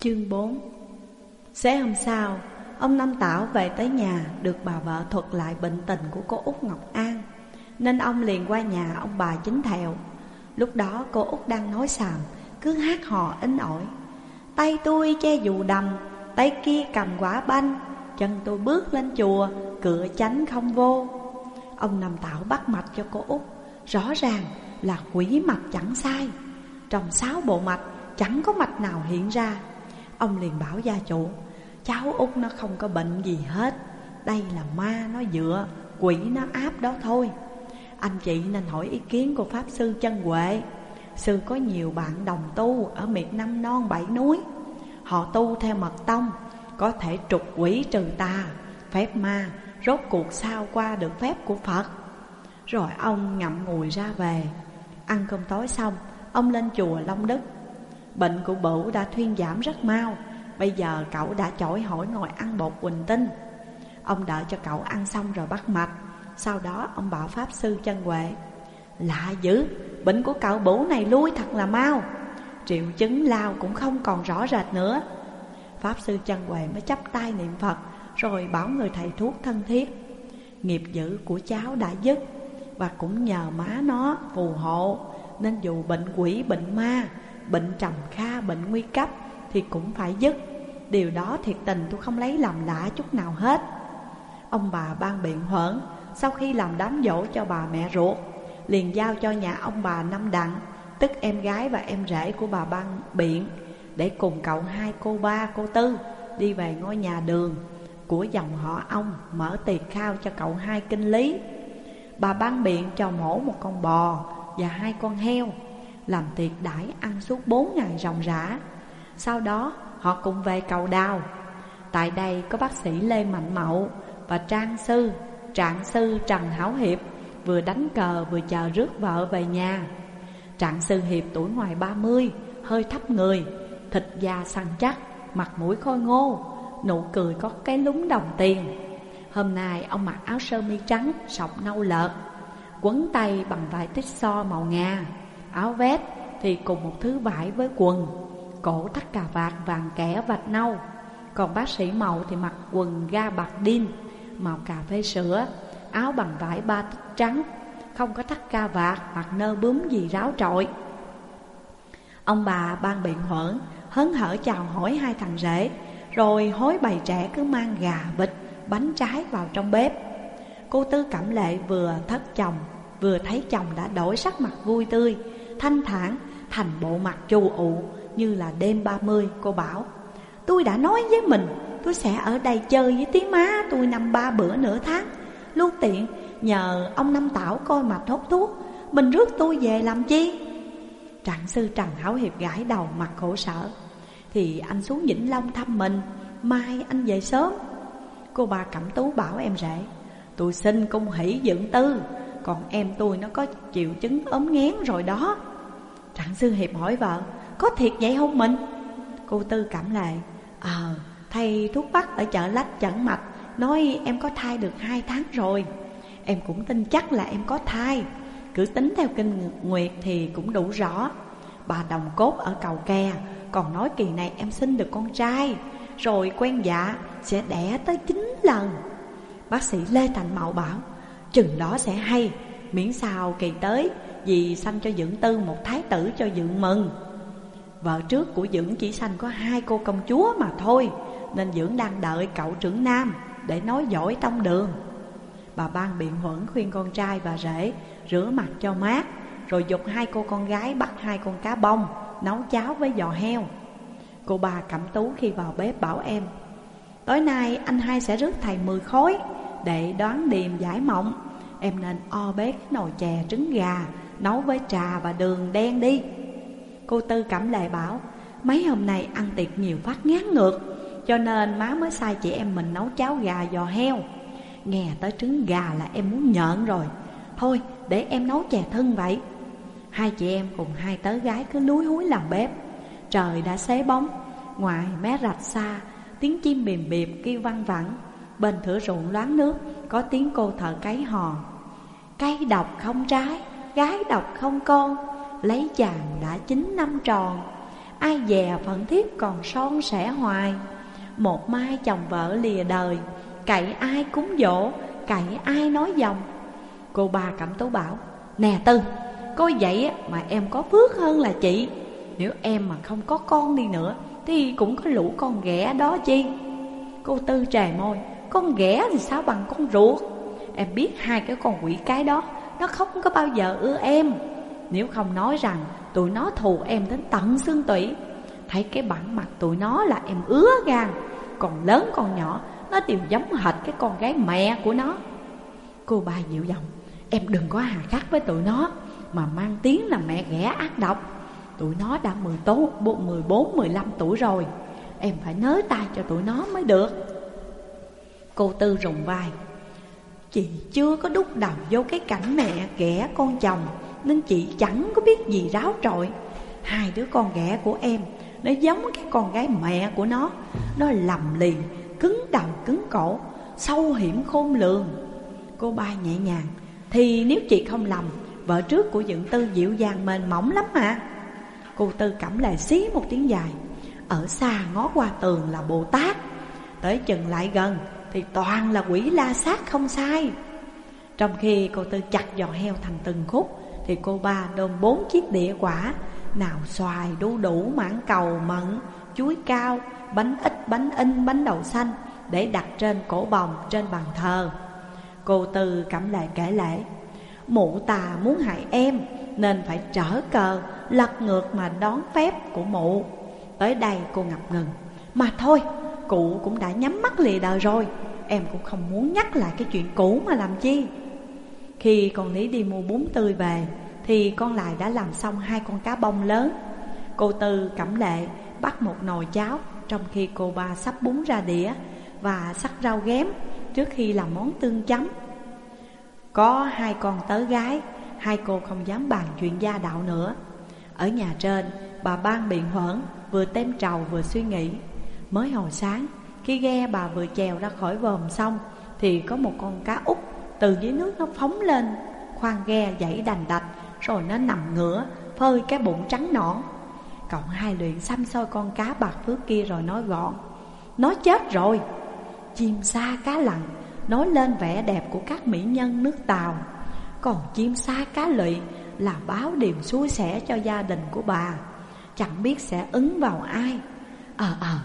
Chương 4 Sáng hôm sau, ông Năm Tảo về tới nhà được bà vợ thuật lại bệnh tình của cô Út Ngọc An Nên ông liền qua nhà ông bà chính thẹo. Lúc đó cô Út đang nói xàm, cứ hát hò in ỏi. Tay tôi che dù đầm, tay kia cầm quả banh Chân tôi bước lên chùa, cửa chánh không vô. Ông Năm Tảo bắt mạch cho cô Út Rõ ràng là quỷ mạch chẳng sai. Trong sáu bộ mạch chẳng có mạch nào hiện ra. Ông liền bảo gia chủ, Cháu út nó không có bệnh gì hết. Đây là ma nó dựa, Quỷ nó áp đó thôi. Anh chị nên hỏi ý kiến của Pháp Sư Chân Huệ. Sư có nhiều bạn đồng tu Ở miệt năm non bảy núi. Họ tu theo mật tông, Có thể trục quỷ trừ tà, Phép ma, Rốt cuộc sao qua được phép của Phật. Rồi ông ngậm ngùi ra về. Ăn cơm tối xong, Ông lên chùa Long Đức. Bệnh của bửu đã thuyên giảm rất mau. Bây giờ cậu đã chổi hỏi ngồi ăn bột quỳnh tinh. Ông đợi cho cậu ăn xong rồi bắt mạch. Sau đó ông bảo Pháp Sư chân Huệ Lạ dữ, bệnh của cậu bửu này lui thật là mau. Triệu chứng lao cũng không còn rõ rệt nữa. Pháp Sư chân Huệ mới chắp tay niệm Phật Rồi bảo người thầy thuốc thân thiết Nghiệp dữ của cháu đã dứt Và cũng nhờ má nó phù hộ Nên dù bệnh quỷ, bệnh ma Bệnh trầm kha, bệnh nguy cấp Thì cũng phải dứt. Điều đó thiệt tình tôi không lấy làm lạ chút nào hết. Ông bà ban biện huẩn Sau khi làm đám dỗ cho bà mẹ ruột Liền giao cho nhà ông bà Năm Đặng Tức em gái và em rể của bà ban biện Để cùng cậu hai cô ba cô tư Đi về ngôi nhà đường Của dòng họ ông Mở tiệc khao cho cậu hai kinh lý. Bà ban biện cho mổ một con bò Và hai con heo làm tiệc đãi ăn suốt bốn ngày ròng rã. Sau đó họ cùng về cầu đào Tại đây có bác sĩ Lê Mạnh Mậu và trang sư, trạng sư Trần Hảo Hiệp Vừa đánh cờ vừa chờ rước vợ về nhà. Trạng sư Hiệp tuổi ngoài ba mươi, hơi thấp người Thịt da săn chắc, mặt mũi khôi ngô Nụ cười có cái lúng đồng tiền. Hôm nay ông mặc áo sơ mi trắng, sọc nâu lợt Quấn tay bằng vải tích so màu ngà áo vest thì cùng một thứ vải với quần Cổ thắt cà vạt vàng kẻ vạch nâu. Còn bác sĩ màu thì mặc quần ga bạc đin Màu cà phê sữa Áo bằng vải ba tích trắng Không có thắt ca vạt hoặc nơ bướm gì ráo trội. Ông bà ban biện huẩn Hớn hở chào hỏi hai thằng rể Rồi hối bày trẻ cứ mang gà, vịt, bánh trái vào trong bếp. Cô Tư Cẩm Lệ vừa thất chồng Vừa thấy chồng đã đổi sắc mặt vui tươi thanh thản, Thành bộ mặt chu ụ như là đêm ba mươi, Cô bảo. Tôi đã nói với mình, Tôi sẽ ở đây chơi với tí má tôi năm ba bữa nửa tháng. Luôn tiện, nhờ ông Năm Tảo coi mà thốt thuốc. Mình rước tôi về làm chi? Trạng sư Trần Hảo Hiệp gãi đầu mặt khổ sở. Thì anh xuống Vĩnh Long thăm mình, Mai anh về sớm. Cô bà Cẩm Tú bảo em rể, Tôi xin cung hỷ dưỡng tư, Còn em tôi nó có triệu chứng ốm nghén rồi đó. Đặng sư Hiệp hỏi vợ, Có thiệt vậy không mình? Cô Tư cảm lại Ờ thầy thuốc bắc ở chợ lách chẩn mạch Nói em có thai được hai tháng rồi. Em cũng tin chắc là em có thai. Cứ tính theo kinh nguyệt thì cũng đủ rõ. Bà đồng cốt ở cầu kè Còn nói kỳ này em sinh được con trai, Rồi quen dạ sẽ đẻ tới 9 lần. Bác sĩ Lê Thành Mậu bảo, Chừng đó sẽ hay, Miễn sao kỳ tới vì sanh cho dưỡng tư, một thái tử cho dưỡng mừng. Vợ trước của dưỡng chỉ sanh có hai cô công chúa mà thôi, Nên dưỡng đang đợi cậu trưởng nam để nói giỏi trong đường. Bà ban biện huẩn khuyên con trai và rể rửa mặt cho mát, Rồi dục hai cô con gái bắt hai con cá bông Nấu cháo với giò heo. Cô bà Cẩm Tú khi vào bếp bảo em, Tối nay anh hai sẽ rước thầy 10 khối Để đoán điềm giải mộng. Em nên o bếp nồi chè trứng gà Nấu với trà và đường đen đi. Cô Tư cảm lệ bảo, Mấy hôm nay ăn tiệc nhiều phát ngán ngược, Cho nên má mới sai chị em mình nấu cháo gà giò heo. Nghe tới trứng gà là em muốn nhợn rồi. Thôi, để em nấu chè thân vậy. Hai chị em cùng hai tớ gái cứ lúi húi làm bếp. Trời đã xế bóng, Ngoài mé rạch xa, Tiếng chim bìm biệp kêu văng vẳng. Bên thửa ruộng loáng nước, Có tiếng cô thợ cấy hò. Cây độc không trái. Gái độc không con, Lấy chàng đã chín năm tròn. Ai dè phận thiếp còn son sẻ hoài. Một mai chồng vợ lìa đời, Cậy ai cúng dỗ, Cậy ai nói dòng. Cô bà Cẩm Tú bảo, Nè Tư Coi vậy mà em có phước hơn là chị. Nếu em mà không có con đi nữa, Thì cũng có lũ con ghẻ đó chi? Cô Tư trề môi, Con ghẻ thì sao bằng con ruột? Em biết hai cái con quỷ cái đó nó không có bao giờ ưa em. Nếu không nói rằng tụi nó thù em đến tận xương tủy Thấy cái bản mặt tụi nó là em ứa gan Còn lớn còn nhỏ Nó đều giống hệt cái con gái mẹ của nó. Cô ba dịu giọng Em đừng có hà khắc với tụi nó Mà mang tiếng là mẹ ghẻ ác độc. Tụi nó đã 14, 15 tuổi rồi Em phải nới tay cho tụi nó mới được. Cô Tư rùng vai Chị chưa có đúc đầu vô cái cảnh mẹ ghẻ con chồng, Nên chị chẳng có biết gì ráo trội Hai đứa con ghẻ của em, Nó giống cái con gái mẹ của nó. Nó lầm liền, cứng đầu cứng cổ, Sâu hiểm khôn lường. Cô ba nhẹ nhàng, Thì nếu chị không lầm, Vợ trước của dựng tư dịu dàng mềm mỏng lắm mà. Cô Tư cẩm lại xí một tiếng dài, Ở xa ngó qua tường là Bồ Tát. Tới chừng lại gần thì toàn là quỷ la sát không sai. Trong khi cô Tư chặt giò heo thành từng khúc Thì cô ba đôn bốn chiếc đĩa quả Nào xoài, đu đủ, mãng cầu, mận, chuối cao Bánh ít, bánh in, bánh đậu xanh Để đặt trên cổ bồng, trên bàn thờ. Cô Tư cảm lại kể lễ Mụ tà muốn hại em Nên phải trở cờ Lật ngược mà đón phép của mụ. Tới đây cô ngập ngừng Mà thôi cụ cũng đã nhắm mắt lìa đời rồi. Em cũng không muốn nhắc lại cái chuyện cũ mà làm chi. Khi con Lý đi mua bún tươi về, Thì con lại đã làm xong hai con cá bông lớn. Cô Tư cẩm lệ, bắt một nồi cháo Trong khi cô ba sắp bún ra đĩa Và sắc rau ghém trước khi làm món tương chấm. Có hai con tớ gái, Hai cô không dám bàn chuyện gia đạo nữa. Ở nhà trên, Bà ban biện huẩn Vừa tem trầu vừa suy nghĩ. Mới hồi sáng. Khi ghe bà vừa chèo ra khỏi vòm xong, Thì có một con cá út Từ dưới nước nó phóng lên, Khoan ghe dãy đành đạch, Rồi nó nằm ngửa, Phơi cái bụng trắng nõn. Cậu hai luyện xăm soi con cá bạc phước kia rồi nói gọn, Nó chết rồi. Chim sa cá lặn Nói lên vẻ đẹp của các mỹ nhân nước Tàu. Còn chim sa cá lụy Là báo điềm xui xẻ cho gia đình của bà. Chẳng biết sẽ ứng vào ai. Ờ ờ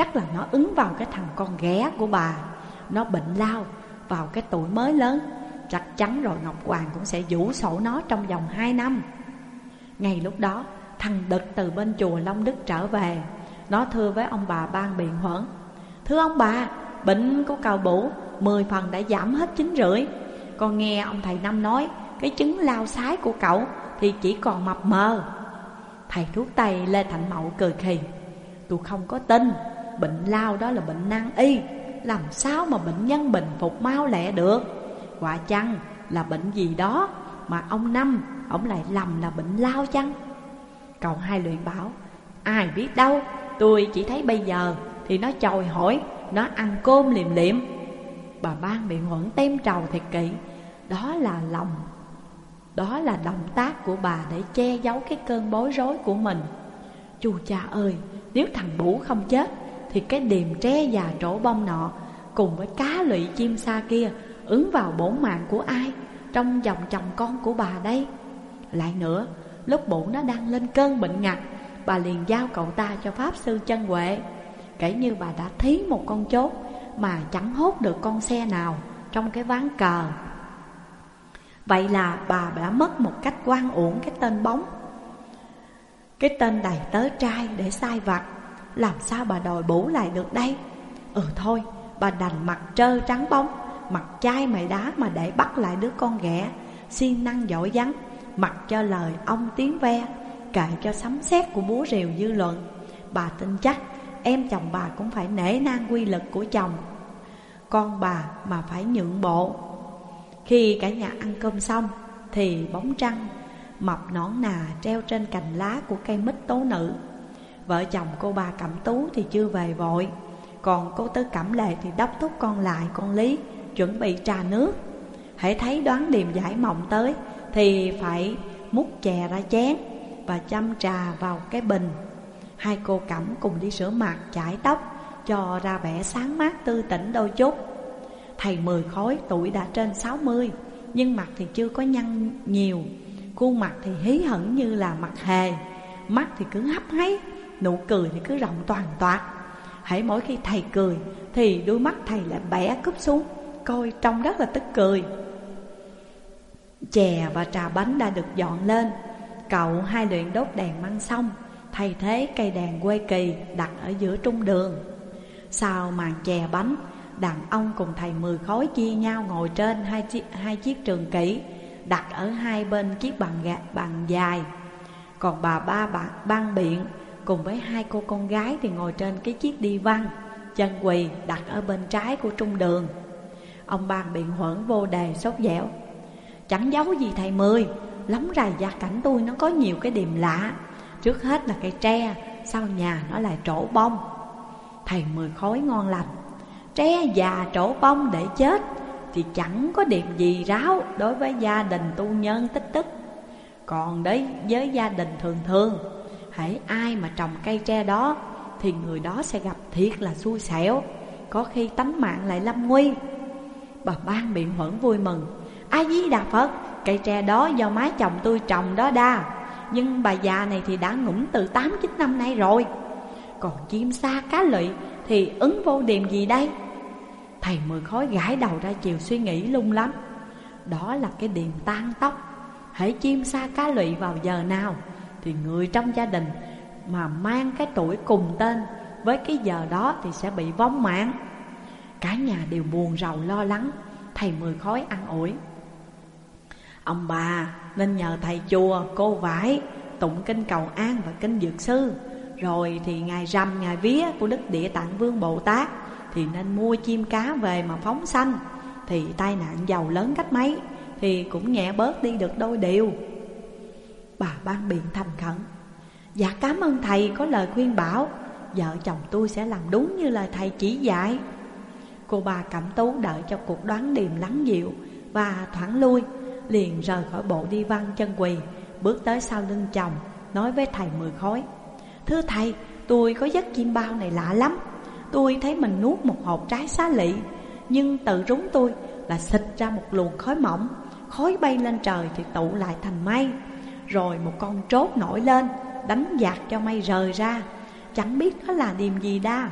Chắc là nó ứng vào cái thằng con ghé của bà. Nó bệnh lao Vào cái tuổi mới lớn. Chắc chắn rồi, Ngọc Hoàng cũng sẽ vũ sổ nó trong vòng hai năm. Ngay lúc đó, Thằng Đực từ bên chùa Long Đức trở về. Nó thưa với ông bà ban biện huẩn, Thưa ông bà, Bệnh của cầu bủ Mười phần đã giảm hết chín rưỡi. Con nghe ông thầy Năm nói, Cái chứng lao sái của cậu Thì chỉ còn mập mờ. Thầy thuốc Tây Lê thạnh Mậu cười khì, Tôi không có tin. Bệnh lao đó là bệnh nan y. Làm sao mà bệnh nhân bình phục mau lẹ được? Quả chăng là bệnh gì đó Mà ông Năm, Ông lại lầm là bệnh lao chăng? Cậu hai luyện bảo, Ai biết đâu, Tôi chỉ thấy bây giờ Thì nó chồi hỏi Nó ăn cơm liềm liệm. Bà ban bị huẩn tem trầu thiệt kỵ Đó là lòng, Đó là động tác của bà Để che giấu cái cơn bối rối của mình. Chú cha ơi, Nếu thằng Bủ không chết thì cái điềm tre già trổ bông nọ Cùng với cá lụy chim sa kia Ứng vào bổn mạng của ai Trong dòng chồng con của bà đây? Lại nữa, Lúc bổn nó đang lên cơn bệnh ngặt, Bà liền giao cậu ta cho Pháp Sư chân Huệ. Kể như bà đã thí một con chốt Mà chẳng hốt được con xe nào Trong cái ván cờ. Vậy là bà đã mất một cách quan uổng cái tên bóng. Cái tên đầy tớ trai để sai vặt. Làm sao bà đòi bổ lại được đây? Ừ thôi, Bà đành mặt trơ trắng bóng. Mặt chai mày đá mà để bắt lại đứa con ghẻ. Siêng năng giỏi vắng Mặc cho lời ông tiếng ve, Kệ cho sấm sét của búa rìu dư luận. Bà tin chắc, Em chồng bà cũng phải nể nang quy lực của chồng. Con bà mà phải nhượng bộ. Khi cả nhà ăn cơm xong, Thì bóng trăng Mập nõn nà treo trên cành lá của cây mít tố nữ. Vợ chồng cô bà Cẩm Tú thì chưa về vội. Còn cô Tư Cẩm Lệ thì đốc thúc con lại con Lý, Chuẩn bị trà nước. Hãy thấy đoán điềm giải mộng tới Thì phải múc chè ra chén Và chăm trà vào cái bình. Hai cô cẩm cùng đi sửa mặt, chải tóc, Cho ra vẻ sáng mát tư tỉnh đôi chút. Thầy mười khối, tuổi đã trên sáu mươi, Nhưng mặt thì chưa có nhăn nhiều. Khuôn mặt thì hí hẳn như là mặt hề, Mắt thì cứ hấp háy. Nụ cười thì cứ rộng toàn toạt Hãy mỗi khi thầy cười Thì đôi mắt thầy lại bẻ cúp xuống Coi trông rất là tức cười. Chè và trà bánh đã được dọn lên. Cậu hai luyện đốt đèn măng xong Thay thế cây đèn quê kỳ đặt ở giữa trung đường. Sau màn chè bánh Đàn ông cùng thầy mười khối chia nhau ngồi trên hai chiếc, hai chiếc trường kỷ Đặt ở hai bên chiếc bàn, gạt, bàn dài. Còn bà ba bạn ban biện cùng với hai cô con gái thì ngồi trên cái chiếc đi văn, Chân quỳ đặt ở bên trái của trung đường. Ông ban biện huẩn vô đề sốt dẻo. Chẳng giấu gì thầy Mười, Lắm rày gia cảnh tôi nó có nhiều cái điểm lạ. Trước hết là cây tre, Sau nhà nó lại trổ bông. Thầy Mười khói ngon lành. Tre già trổ bông để chết Thì chẳng có điểm gì ráo Đối với gia đình tu nhân tích tức. Còn đấy, với gia đình thường thường Hãy ai mà trồng cây tre đó, Thì người đó sẽ gặp thiệt là xui xẻo, Có khi tánh mạng lại lâm nguy. Bà ban biện huẩn vui mừng. A Di Đà Phật, Cây tre đó do má chồng tôi trồng đó đa, Nhưng bà già này thì đã ngủm từ 8-9 năm nay rồi. Còn chim sa cá lụy thì ứng vô điềm gì đây? Thầy mười khói gãi đầu ra chiều suy nghĩ lung lắm. Đó là cái điềm tan tóc. Hãy chim sa cá lụy vào giờ nào? Thì người trong gia đình mà mang cái tuổi cùng tên Với cái giờ đó thì sẽ bị vong mạng. Cả nhà đều buồn rầu lo lắng Thầy mười khói ăn ủi. Ông bà nên nhờ thầy chùa, cô vải, tụng kinh cầu an và kinh dược sư. Rồi thì ngày rằm, ngày vía của Đức Địa Tạng Vương Bồ Tát Thì nên mua chim cá về mà phóng sanh. Thì tai nạn giàu lớn cách mấy Thì cũng nhẹ bớt đi được đôi điều. Bà ban biện thành khẩn. Dạ cảm ơn thầy có lời khuyên bảo. Vợ chồng tôi sẽ làm đúng như lời thầy chỉ dạy. Cô bà cẩm tú đợi cho cuộc đoán điềm lắng dịu Và thoảng lui, liền rời khỏi bộ đi văn chân quỳ, Bước tới sau lưng chồng, Nói với thầy mười khối. Thưa thầy, tôi có giấc chim bao này lạ lắm. Tôi thấy mình nuốt một hộp trái xá lị, Nhưng tự rúng tôi là xịt ra một luồng khói mỏng. Khói bay lên trời thì tụ lại thành mây. Rồi một con trốt nổi lên, Đánh giạt cho mây rời ra. Chẳng biết nó là điềm gì đa.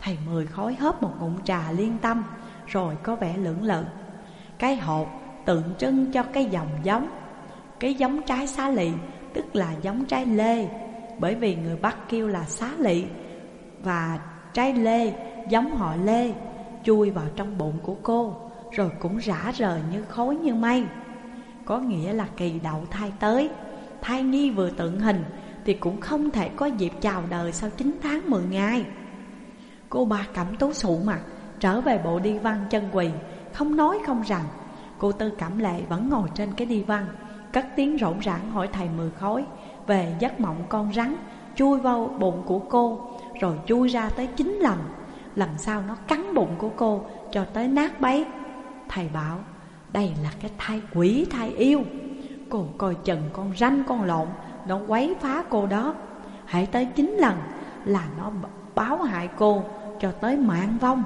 Thầy mười khói hớp một ngụm trà liên tâm, Rồi có vẻ lưỡng lự. Cái hộp tượng trưng cho cái dòng giống. Cái giống trái xá lị, tức là giống trái lê. Bởi vì người Bắc kêu là xá lị, Và trái lê giống họ lê, Chui vào trong bụng của cô, Rồi cũng rã rời như khối như mây. Có nghĩa là kỳ đậu thai tới. Thai nhi vừa tượng hình Thì cũng không thể có dịp chào đời sau 9 tháng 10 ngày. Cô ba cảm tố sụ mặt, Trở về bộ đi văn chân quỳ, Không nói không rằng. Cô Tư cảm Lệ vẫn ngồi trên cái đi văn, Cất tiếng rộn rãng hỏi thầy mười khói Về giấc mộng con rắn, Chui vào bụng của cô, Rồi chui ra tới chín lần làm sao nó cắn bụng của cô Cho tới nát bấy. Thầy bảo đây là cái thai quỷ, thai yêu. Cô coi chừng con ranh, con lộn, Nó quấy phá cô đó. Hãy tới chín lần là nó báo hại cô Cho tới mạng vong.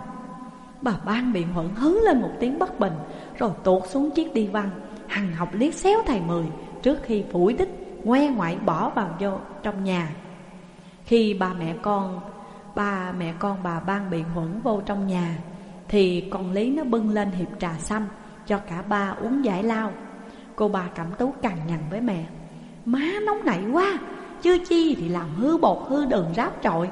Bà ban biện huẩn hứ lên một tiếng bất bình, Rồi tuột xuống chiếc đi văn, Hằng học liếc xéo thầy mười Trước khi phủi đích Ngoe ngoại bỏ vào vô trong nhà. Khi ba mẹ con, Ba mẹ con bà ban biện huẩn vô trong nhà, Thì con Lý nó bưng lên hiệp trà xanh cho cả ba uống giải lao. Cô bà cảm tú cằn nhằn với mẹ. Má nóng nảy quá Chưa chi thì làm hư bột hư đường ráp trội.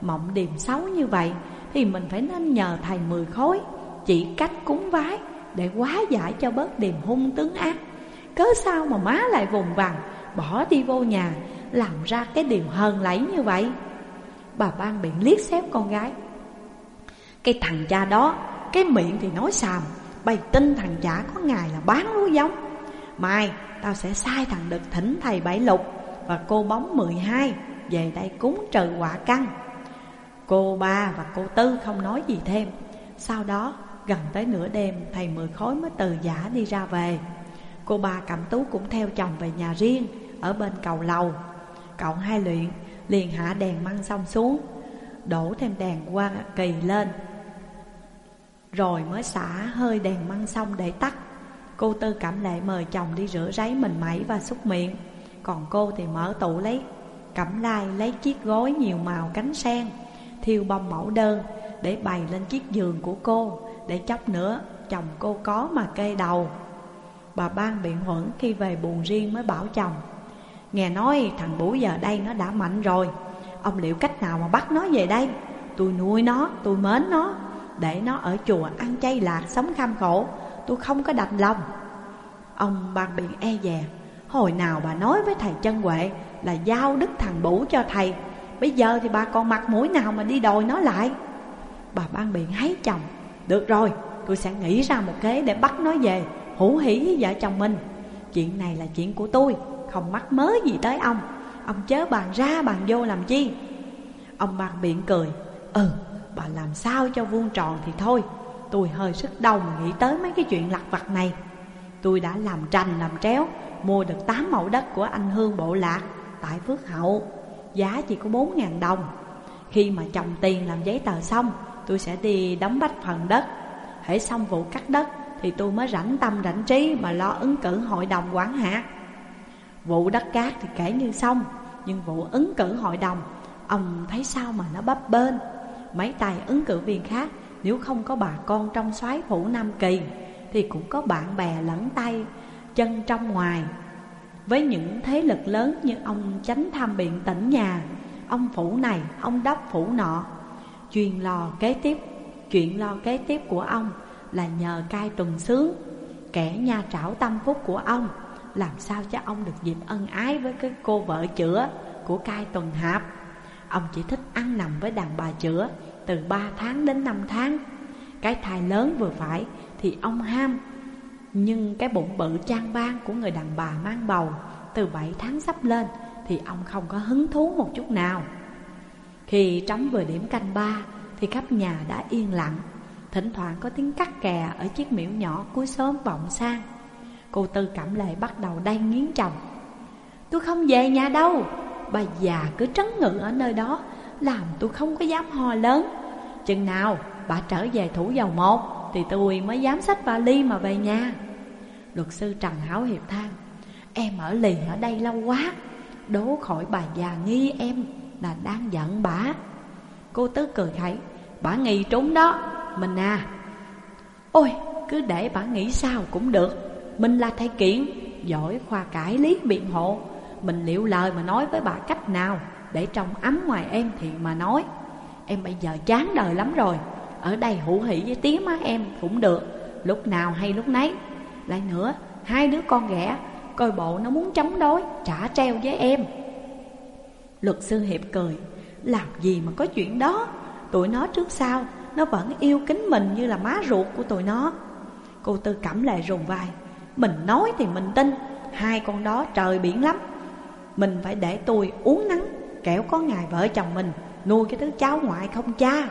Mộng điềm xấu như vậy thì mình phải nên nhờ thầy mười khối, Chỉ cách cúng vái Để quá giải cho bớt điềm hung tướng ác. Cớ sao mà má lại vùng vằng, Bỏ đi vô nhà, Làm ra cái điều hờn lẫy như vậy? Bà ban biện liếc xéo con gái. Cái thằng cha đó, Cái miệng thì nói xàm Bày tin thằng chả có ngày là bán lúa giống. Mai, tao sẽ sai thằng đực thỉnh thầy bảy lục Và cô bóng 12 Về đây cúng trừ quả căn Cô ba và cô tư không nói gì thêm. Sau đó, gần tới nửa đêm, Thầy mười khối mới từ giả đi ra về. Cô ba cẩm tú cũng theo chồng về nhà riêng, Ở bên cầu lầu. Cậu hai luyện, Liền hạ đèn măng xong xuống, Đổ thêm đèn qua kỳ lên. Rồi mới xả hơi đèn măng xong để tắt. Cô Tư cảm lệ mời chồng đi rửa ráy mình mẩy và xúc miệng. Còn cô thì mở tủ lấy cẩm lai lấy chiếc gối nhiều màu cánh sen Thiêu bông mẫu đơn để bày lên chiếc giường của cô Để chốc nữa chồng cô có mà kê đầu. Bà ban biện huẩn khi về buồn riêng mới bảo chồng Nghe nói thằng Bú giờ đây nó đã mạnh rồi. Ông liệu cách nào mà bắt nó về đây? Tôi nuôi nó, tôi mến nó. Để nó ở chùa ăn chay lạc sống kham khổ. Tôi không có đành lòng. Ông ban biện e dè, Hồi nào bà nói với thầy chân Huệ Là giao đức thằng Bủ cho thầy, Bây giờ thì bà còn mặt mũi nào mà đi đòi nó lại? Bà ban biện hấy chồng, Được rồi, tôi sẽ nghĩ ra một kế để bắt nó về Hữu hỉ với vợ chồng mình. Chuyện này là chuyện của tôi, Không mắc mớ gì tới ông. Ông chớ bàn ra bàn vô làm chi. Ông ban biện cười Ừ bà làm sao cho vuông tròn thì thôi. Tôi hơi sức đầu mà nghĩ tới mấy cái chuyện lặt vặt này. Tôi đã làm trành làm tréo, Mua được 8 mẫu đất của anh Hương Bộ Lạc Tại Phước Hậu. Giá chỉ có 4.000 đồng. Khi mà chồng tiền làm giấy tờ xong, Tôi sẽ đi đóng bách phần đất. Hãy xong vụ cắt đất Thì tôi mới rảnh tâm, rảnh trí Mà lo ứng cử hội đồng quản hạt. Vụ đất cát thì kể như xong, Nhưng vụ ứng cử hội đồng, Ông thấy sao mà nó bấp bênh? Mấy tài ứng cử viên khác. Nếu không có bà con trong soái phủ Nam Kỳ Thì cũng có bạn bè lẫn tay Chân trong ngoài. Với những thế lực lớn như ông chánh tham biện tỉnh nhà Ông phủ này, ông đốc phủ nọ Chuyên lo kế tiếp. Chuyện lo kế tiếp của ông là nhờ cai tuần sướng Kẻ nha trảo tâm phúc của ông. Làm sao cho ông được dịp ân ái với cái cô vợ chữa của cai tuần hạp? Ông chỉ thích ăn nằm với đàn bà chữa từ 3 tháng đến 5 tháng. Cái thai lớn vừa phải thì ông ham, Nhưng cái bụng bự trang ban của người đàn bà mang bầu Từ 7 tháng sắp lên thì ông không có hứng thú một chút nào. Khi trống vừa điểm canh ba thì khắp nhà đã yên lặng, Thỉnh thoảng có tiếng cắt kè ở chiếc miễu nhỏ cuối xóm vọng sang. Cô Tư Cẩm Lệ bắt đầu đay nghiến chồng. Tôi không về nhà đâu Bà già cứ trấn ngự ở nơi đó, Làm tôi không có dám ho lớn. Chừng nào bà trở về thủ dầu một, Thì tôi mới dám xách vali mà về nhà. Luật sư Trần Hảo Hiệp than, Em ở lì ở đây lâu quá, Đố khỏi bà già nghi em là đang giận bà. Cô Tứ cười khẩy, Bà nghi trúng đó, Mình à. Ôi, cứ để bà nghĩ sao cũng được, Mình là thầy kiện, Giỏi khoa cải lý biện hộ. Mình liệu lời mà nói với bà cách nào Để trong ấm ngoài em thì mà nói. Em bây giờ chán đời lắm rồi. Ở đây hữu hỷ với tía má em cũng được. Lúc nào hay lúc nấy. Lại nữa, Hai đứa con ghẻ, Coi bộ nó muốn chống đối, Trả treo với em. Luật sư Hiệp cười, Làm gì mà có chuyện đó? Tụi nó trước sau, Nó vẫn yêu kính mình như là má ruột của tụi nó. Cô Tư Cẩm lại rùng vai, Mình nói thì mình tin, Hai con đó trời biển lắm. Mình phải để tôi uống nắng, Kẻo có ngày vợ chồng mình Nuôi cái thứ cháu ngoại không cha.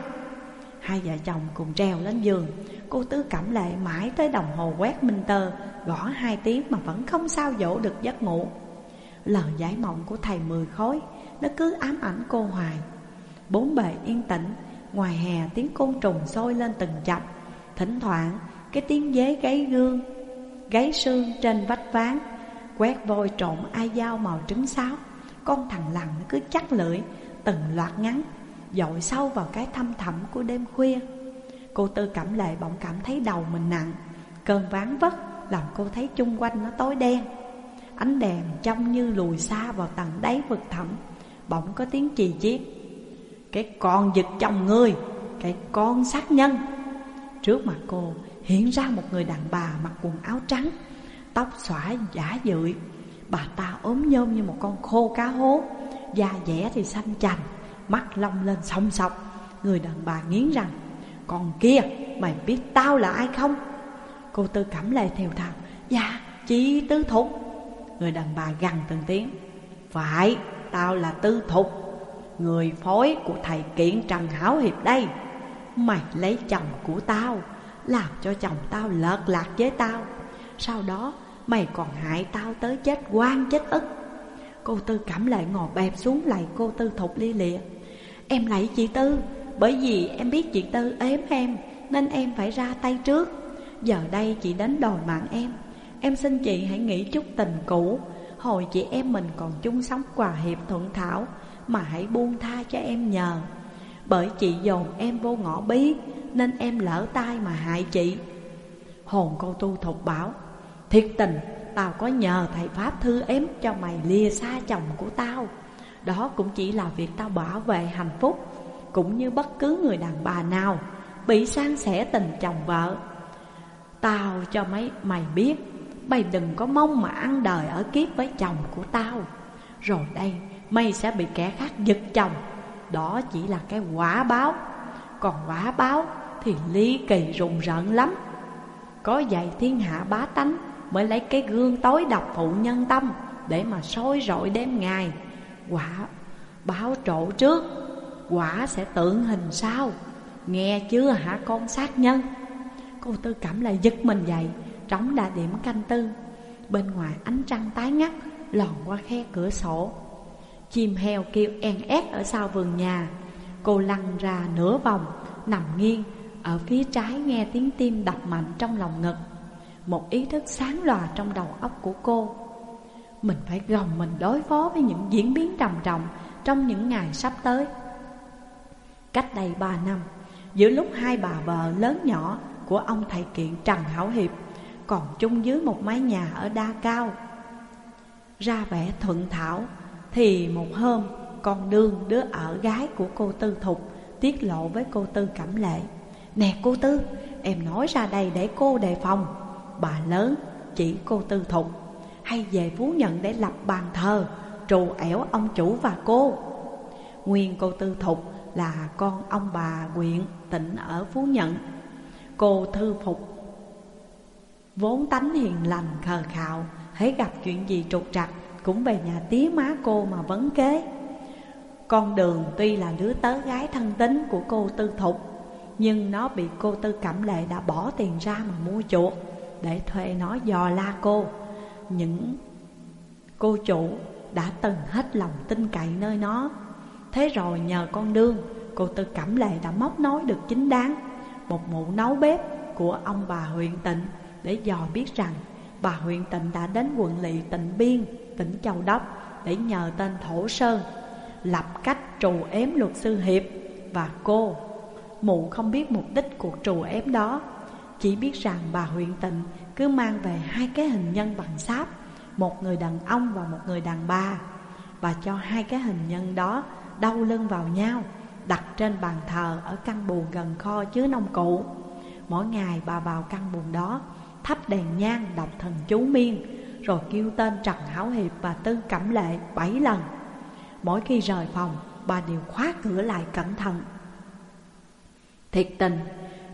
Hai vợ chồng cùng treo lên giường, Cô Tư Cẩm lệ mãi tới đồng hồ quét minh tơ Gõ hai tiếng mà vẫn không sao dỗ được giấc ngủ. Lời giải mộng của thầy mười khối, Nó cứ ám ảnh cô hoài. Bốn bề yên tĩnh, Ngoài hè tiếng côn trùng sôi lên từng chập. Thỉnh thoảng, cái tiếng dế gáy gương, Gáy xương trên vách ván Quét vôi trộn ai dao màu trứng sáo. Con thằng lằn nó cứ chắc lưỡi, Từng loạt ngắn, Dội sâu vào cái thâm thẳm của đêm khuya. Cô Tư Cẩm Lệ bỗng cảm thấy đầu mình nặng, Cơn ván vất làm cô thấy chung quanh nó tối đen. Ánh đèn trông như lùi xa vào tầng đáy vực thẳm, Bỗng có tiếng chì chiết. Cái con giật chồng người Cái con sát nhân. Trước mặt cô hiện ra một người đàn bà mặc quần áo trắng Tóc xõa giả dưỡi Bà ta ốm nhôm như một con khô cá hố. Da dẻ thì xanh chành, Mắt long lên song sọc. Người đàn bà nghiến rằng, Còn kia, mày biết tao là ai không? Cô tư cẩm lại theo thằng Dạ chị tư thục. Người đàn bà gằn từng tiếng, Phải, tao là tư thục, Người phối của thầy kiện Trần Hảo Hiệp đây. Mày lấy chồng của tao, Làm cho chồng tao lợt lạc với tao. Sau đó mày còn hại tao tới chết, quan chết ức. Cô Tư cảm lại ngồi bẹp xuống lại cô Tư thục lia lịa. Em lạy chị Tư, Bởi vì em biết chị Tư ếm em, Nên em phải ra tay trước. Giờ đây chị đến đòi mạng em. Em xin chị hãy nghĩ chút tình cũ. Hồi chị em mình còn chung sống hòa hiệp thuận thảo, Mà hãy buông tha cho em nhờ. Bởi chị dồn em vô ngõ bí, Nên em lỡ tay mà hại chị. Hồn cô tu thục bảo Thiệt tình, Tao có nhờ thầy Pháp thư ếm cho mày lìa xa chồng của tao. Đó cũng chỉ là việc tao bảo vệ hạnh phúc, Cũng như bất cứ người đàn bà nào Bị san sẻ tình chồng vợ. Tao cho mấy mày biết, Mày đừng có mong mà ăn đời ở kiếp với chồng của tao. Rồi đây, mày sẽ bị kẻ khác giật chồng. Đó chỉ là cái quả báo. Còn quả báo thì ly kỳ rùng rợn lắm. Có vậy thiên hạ bá tánh Mới lấy cái gương tối độc phụ nhân tâm Để mà soi rọi đêm ngày. Quả báo trộ trước, Quả sẽ tượng hình sau. Nghe chưa hả con sát nhân? Cô Tư cảm lại giật mình dậy, Trống đã điểm canh tư. Bên ngoài ánh trăng tái ngắt, Lòn qua khe cửa sổ. Chim heo kêu en ép ở sau vườn nhà. Cô lăn ra nửa vòng, Nằm nghiêng, Ở phía trái nghe tiếng tim đập mạnh trong lòng ngực. Một ý thức sáng lòa trong đầu óc của cô. Mình phải gồng mình đối phó với những diễn biến trầm trọng Trong những ngày sắp tới. Cách đây ba năm Giữa lúc hai bà vợ lớn nhỏ của ông thầy kiện Trần Hảo Hiệp Còn chung dưới một mái nhà ở Đa Cao Ra vẻ thuận thảo Thì một hôm con đương đứa ở gái của cô Tư Thục Tiết lộ với cô Tư Cẩm Lệ Nè cô Tư, em nói ra đây để cô đề phòng Bà lớn, chỉ cô Tư Thục, Hay về Phú Nhận để lập bàn thờ, Trù ẻo ông chủ và cô. Nguyên cô Tư Thục là con ông bà quyện tỉnh ở Phú Nhận. Cô thư phục Vốn tánh hiền lành khờ khạo Hãy gặp chuyện gì trục trặc Cũng về nhà tía má cô mà vấn kế. Con đường tuy là đứa tớ gái thân tính của cô tư thục, Nhưng nó bị cô tư cẩm lệ đã bỏ tiền ra mà mua chuộc. Để thuê nó dò la cô. Những cô chủ đã từng hết lòng tin cậy nơi nó. Thế rồi nhờ con đương Cô tư cẩm lệ đã móc nói được chính đáng một mụ nấu bếp của ông bà huyện tịnh để dò biết rằng bà huyện tịnh đã đến quận lỵ tịnh biên, tỉnh Châu Đốc để nhờ tên Thổ Sơn lập cách trù ếm luật sư Hiệp. Và cô. Mụ không biết mục đích cuộc trù ếm đó, chỉ biết rằng bà huyện tịnh cứ mang về hai cái hình nhân bằng sáp, một người đàn ông và một người đàn bà, và cho hai cái hình nhân đó đau lưng vào nhau đặt trên bàn thờ ở căn buồng gần kho chứa nông cụ. Mỗi ngày bà vào căn buồng đó, thắp đèn nhang đọc thần chú miên, rồi kêu tên Trần Hảo Hiệp và Tư Cẩm Lệ bảy lần. Mỗi khi rời phòng, bà đều khóa cửa lại cẩn thận. Thiệt tình,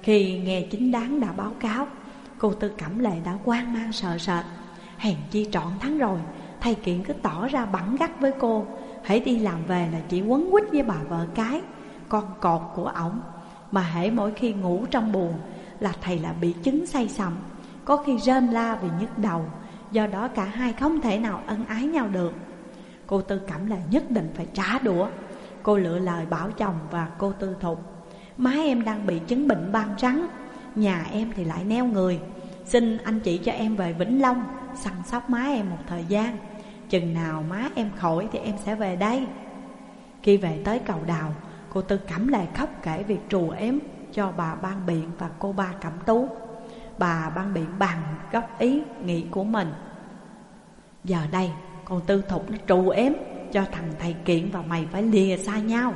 khi nghe chính đáng đã báo cáo, cô Tư Cẩm Lệ đã quan mang sợ sệt. Hèn chi trọn tháng rồi, thầy kiện cứ tỏ ra bắn gắt với cô, hãy đi làm về là chỉ quấn quýt với bà vợ cái con cột của ổng. Mà hễ mỗi khi ngủ trong buồn là thầy là bị chứng say sầm. Có khi rên la vì nhức đầu Do đó cả hai không thể nào ân ái nhau được. Cô Tư Cẩm là nhất định phải trả đũa. Cô lựa lời bảo chồng và cô Tư Thục. Má em đang bị chứng bệnh ban trắng. Nhà em thì lại neo người. Xin anh chị cho em về Vĩnh Long, Săn sóc má em một thời gian. Chừng nào má em khỏi thì em sẽ về đây. Khi về tới cầu đào, Cô Tư Cẩm lại khóc kể việc trù ếm cho bà Ban Biện và cô ba Cẩm Tú. Bà Ban Biện bằng góp ý nghĩ của mình. Giờ đây con Tư Thục nó trù ếm cho thằng thầy kiện và mày phải lìa xa nhau.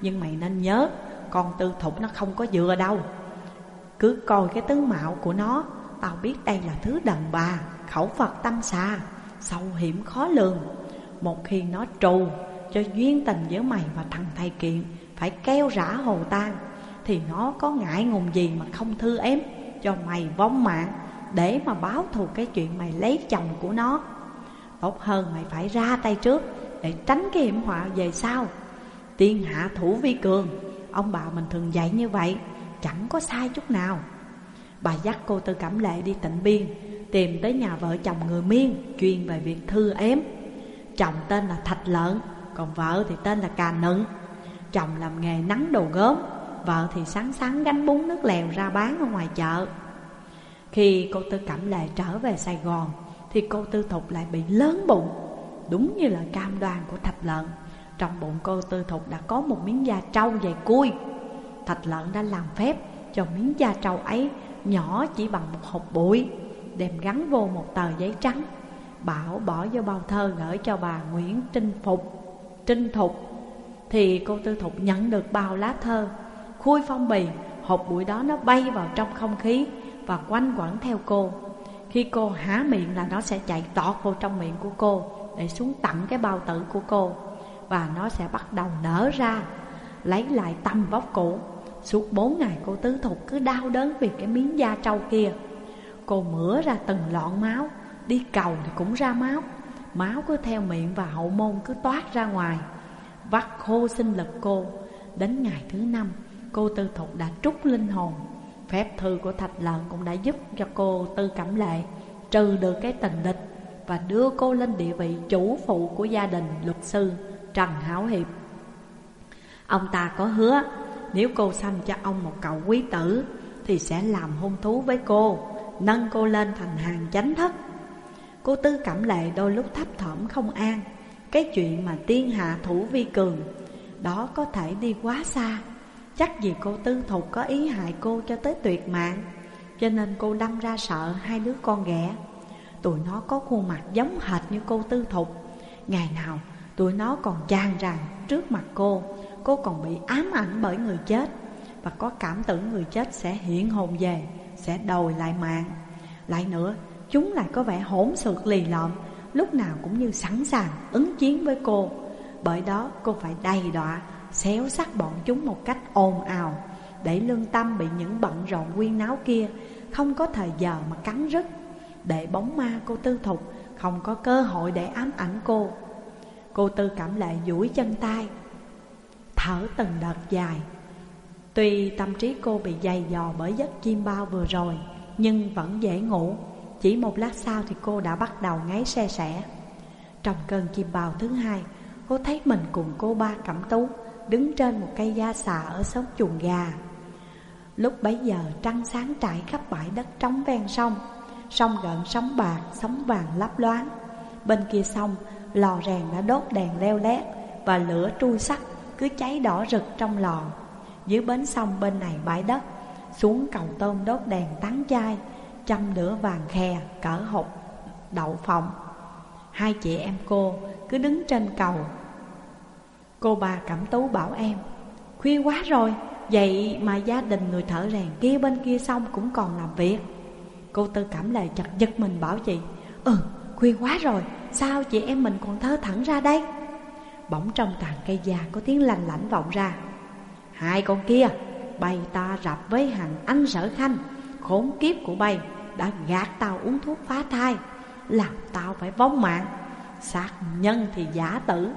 Nhưng mày nên nhớ con Tư Thục nó không có vừa đâu. Cứ coi cái tướng mạo của nó, Tao biết đây là thứ đàn bà, Khẩu Phật tâm xà, Sâu hiểm khó lường. Một khi nó trù cho duyên tình giữa mày và thằng thầy kiện phải keo rã hồ tan Thì nó có ngại ngùng gì mà không thư ém Cho mày vong mạng Để mà báo thù cái chuyện mày lấy chồng của nó. Tốt hơn mày phải ra tay trước Để tránh cái hiểm họa về sau. Tiên hạ thủ vi cường Ông bà mình thường dạy như vậy, Chẳng có sai chút nào. Bà dắt cô Tư Cẩm Lệ đi tỉnh biên, Tìm tới nhà vợ chồng người miên Chuyên về việc thư ém Chồng tên là Thạch Lợn, Còn vợ thì tên là Cà Nựng. Chồng làm nghề nắng đồ gốm, Vợ thì sáng sáng gánh bún nước lèo ra bán ở ngoài chợ. Khi cô Tư Cẩm Lệ trở về Sài Gòn, Thì cô Tư Thục lại bị lớn bụng, Đúng như là cam đoan của Thạch Lợn. Trong bụng cô Tư Thục đã có một miếng da trâu dày cui. Thạch Lợn đã làm phép cho miếng da trâu ấy Nhỏ chỉ bằng một hộp bụi, Đem gắn vô một tờ giấy trắng. Bảo bỏ vô bao thơ gửi cho bà Nguyễn Trinh Phục. Trinh Thục. Thì cô Tư Thục nhận được bao lá thơ, Khui phong bì, Hộp bụi đó nó bay vào trong không khí Và quanh quẩn theo cô. Khi cô há miệng là nó sẽ chạy tọt vô trong miệng của cô Để xuống tặng cái bao tử của cô. Và nó sẽ bắt đầu nở ra, Lấy lại tâm vóc cũ. Suốt bốn ngày cô Tứ Thục cứ đau đớn vì cái miếng da trâu kia. Cô mửa ra từng lọn máu, Đi cầu thì cũng ra máu. Máu cứ theo miệng và hậu môn cứ toát ra ngoài. Vắt khô sinh lực cô. Đến ngày thứ năm, Cô Tư Thục đã trút linh hồn. Phép thư của Thạch Lợn cũng đã giúp cho cô Tư Cẩm Lệ Trừ được cái tình địch Và đưa cô lên địa vị chủ phụ của gia đình luật sư. Trần Hảo Hiệp. Ông ta có hứa, Nếu cô sanh cho ông một cậu quý tử, Thì sẽ làm hôn thú với cô, Nâng cô lên thành hàng chánh thất. Cô Tư Cẩm Lệ đôi lúc thấp thỏm không an, Cái chuyện mà tiên hạ thủ vi cường, Đó có thể đi quá xa. Chắc gì cô Tư Thục có ý hại cô cho tới tuyệt mạng, Cho nên cô đâm ra sợ hai đứa con ghẻ. Tụi nó có khuôn mặt giống hệt như cô Tư Thục. Ngày nào tụi nó còn tràn tràn trước mặt cô Cô còn bị ám ảnh bởi người chết. Và có cảm tưởng người chết sẽ hiện hồn về, Sẽ đòi lại mạng. Lại nữa, Chúng lại có vẻ hỗn xược lì lợm, Lúc nào cũng như sẵn sàng ứng chiến với cô. Bởi đó, cô phải đầy đọa, Xéo sắc bọn chúng một cách ồn ào, Để lương tâm bị những bận rộn quyên náo kia Không có thời giờ mà cắn rứt. Để bóng ma cô tư thục, Không có cơ hội để ám ảnh cô. Cô tư cảm lệ duỗi chân tay Thở từng đợt dài. Tuy tâm trí cô bị dày dò bởi giấc chim bao vừa rồi Nhưng vẫn dễ ngủ. Chỉ một lát sau thì cô đã bắt đầu ngáy xe sẻ. Trong cơn chim bao thứ hai Cô thấy mình cùng cô ba cẩm tú Đứng trên một cây da xà ở xóm chuồng gà. Lúc bấy giờ trăng sáng trải khắp bãi đất trống ven sông Sông gần sóng bạc, sóng vàng lấp loáng. Bên kia sông, lò rèn đã đốt đèn leo lét Và lửa trui sắt cứ cháy đỏ rực trong lò. Dưới bến sông bên này bãi đất, Xuống cầu tôm đốt đèn tán chai, châm lửa vàng khè cỡ hộp đậu phộng. Hai chị em cô cứ đứng trên cầu. Cô bà Cẩm Tú bảo em, Khuya quá rồi, Vậy mà gia đình người thợ rèn kia bên kia xong cũng còn làm việc. Cô Tư Cẩm lại chặt giật mình bảo chị Ừ khuya quá rồi Sao chị em mình còn thơ thẳng ra đây? Bỗng trong tàn cây già có tiếng lành lãnh vọng ra. Hai con kia Bày ta rập với hàng anh sở khanh. Khốn kiếp của bay, đã gạt tao uống thuốc phá thai. Làm tao phải vong mạng. Sát nhân thì giả tử.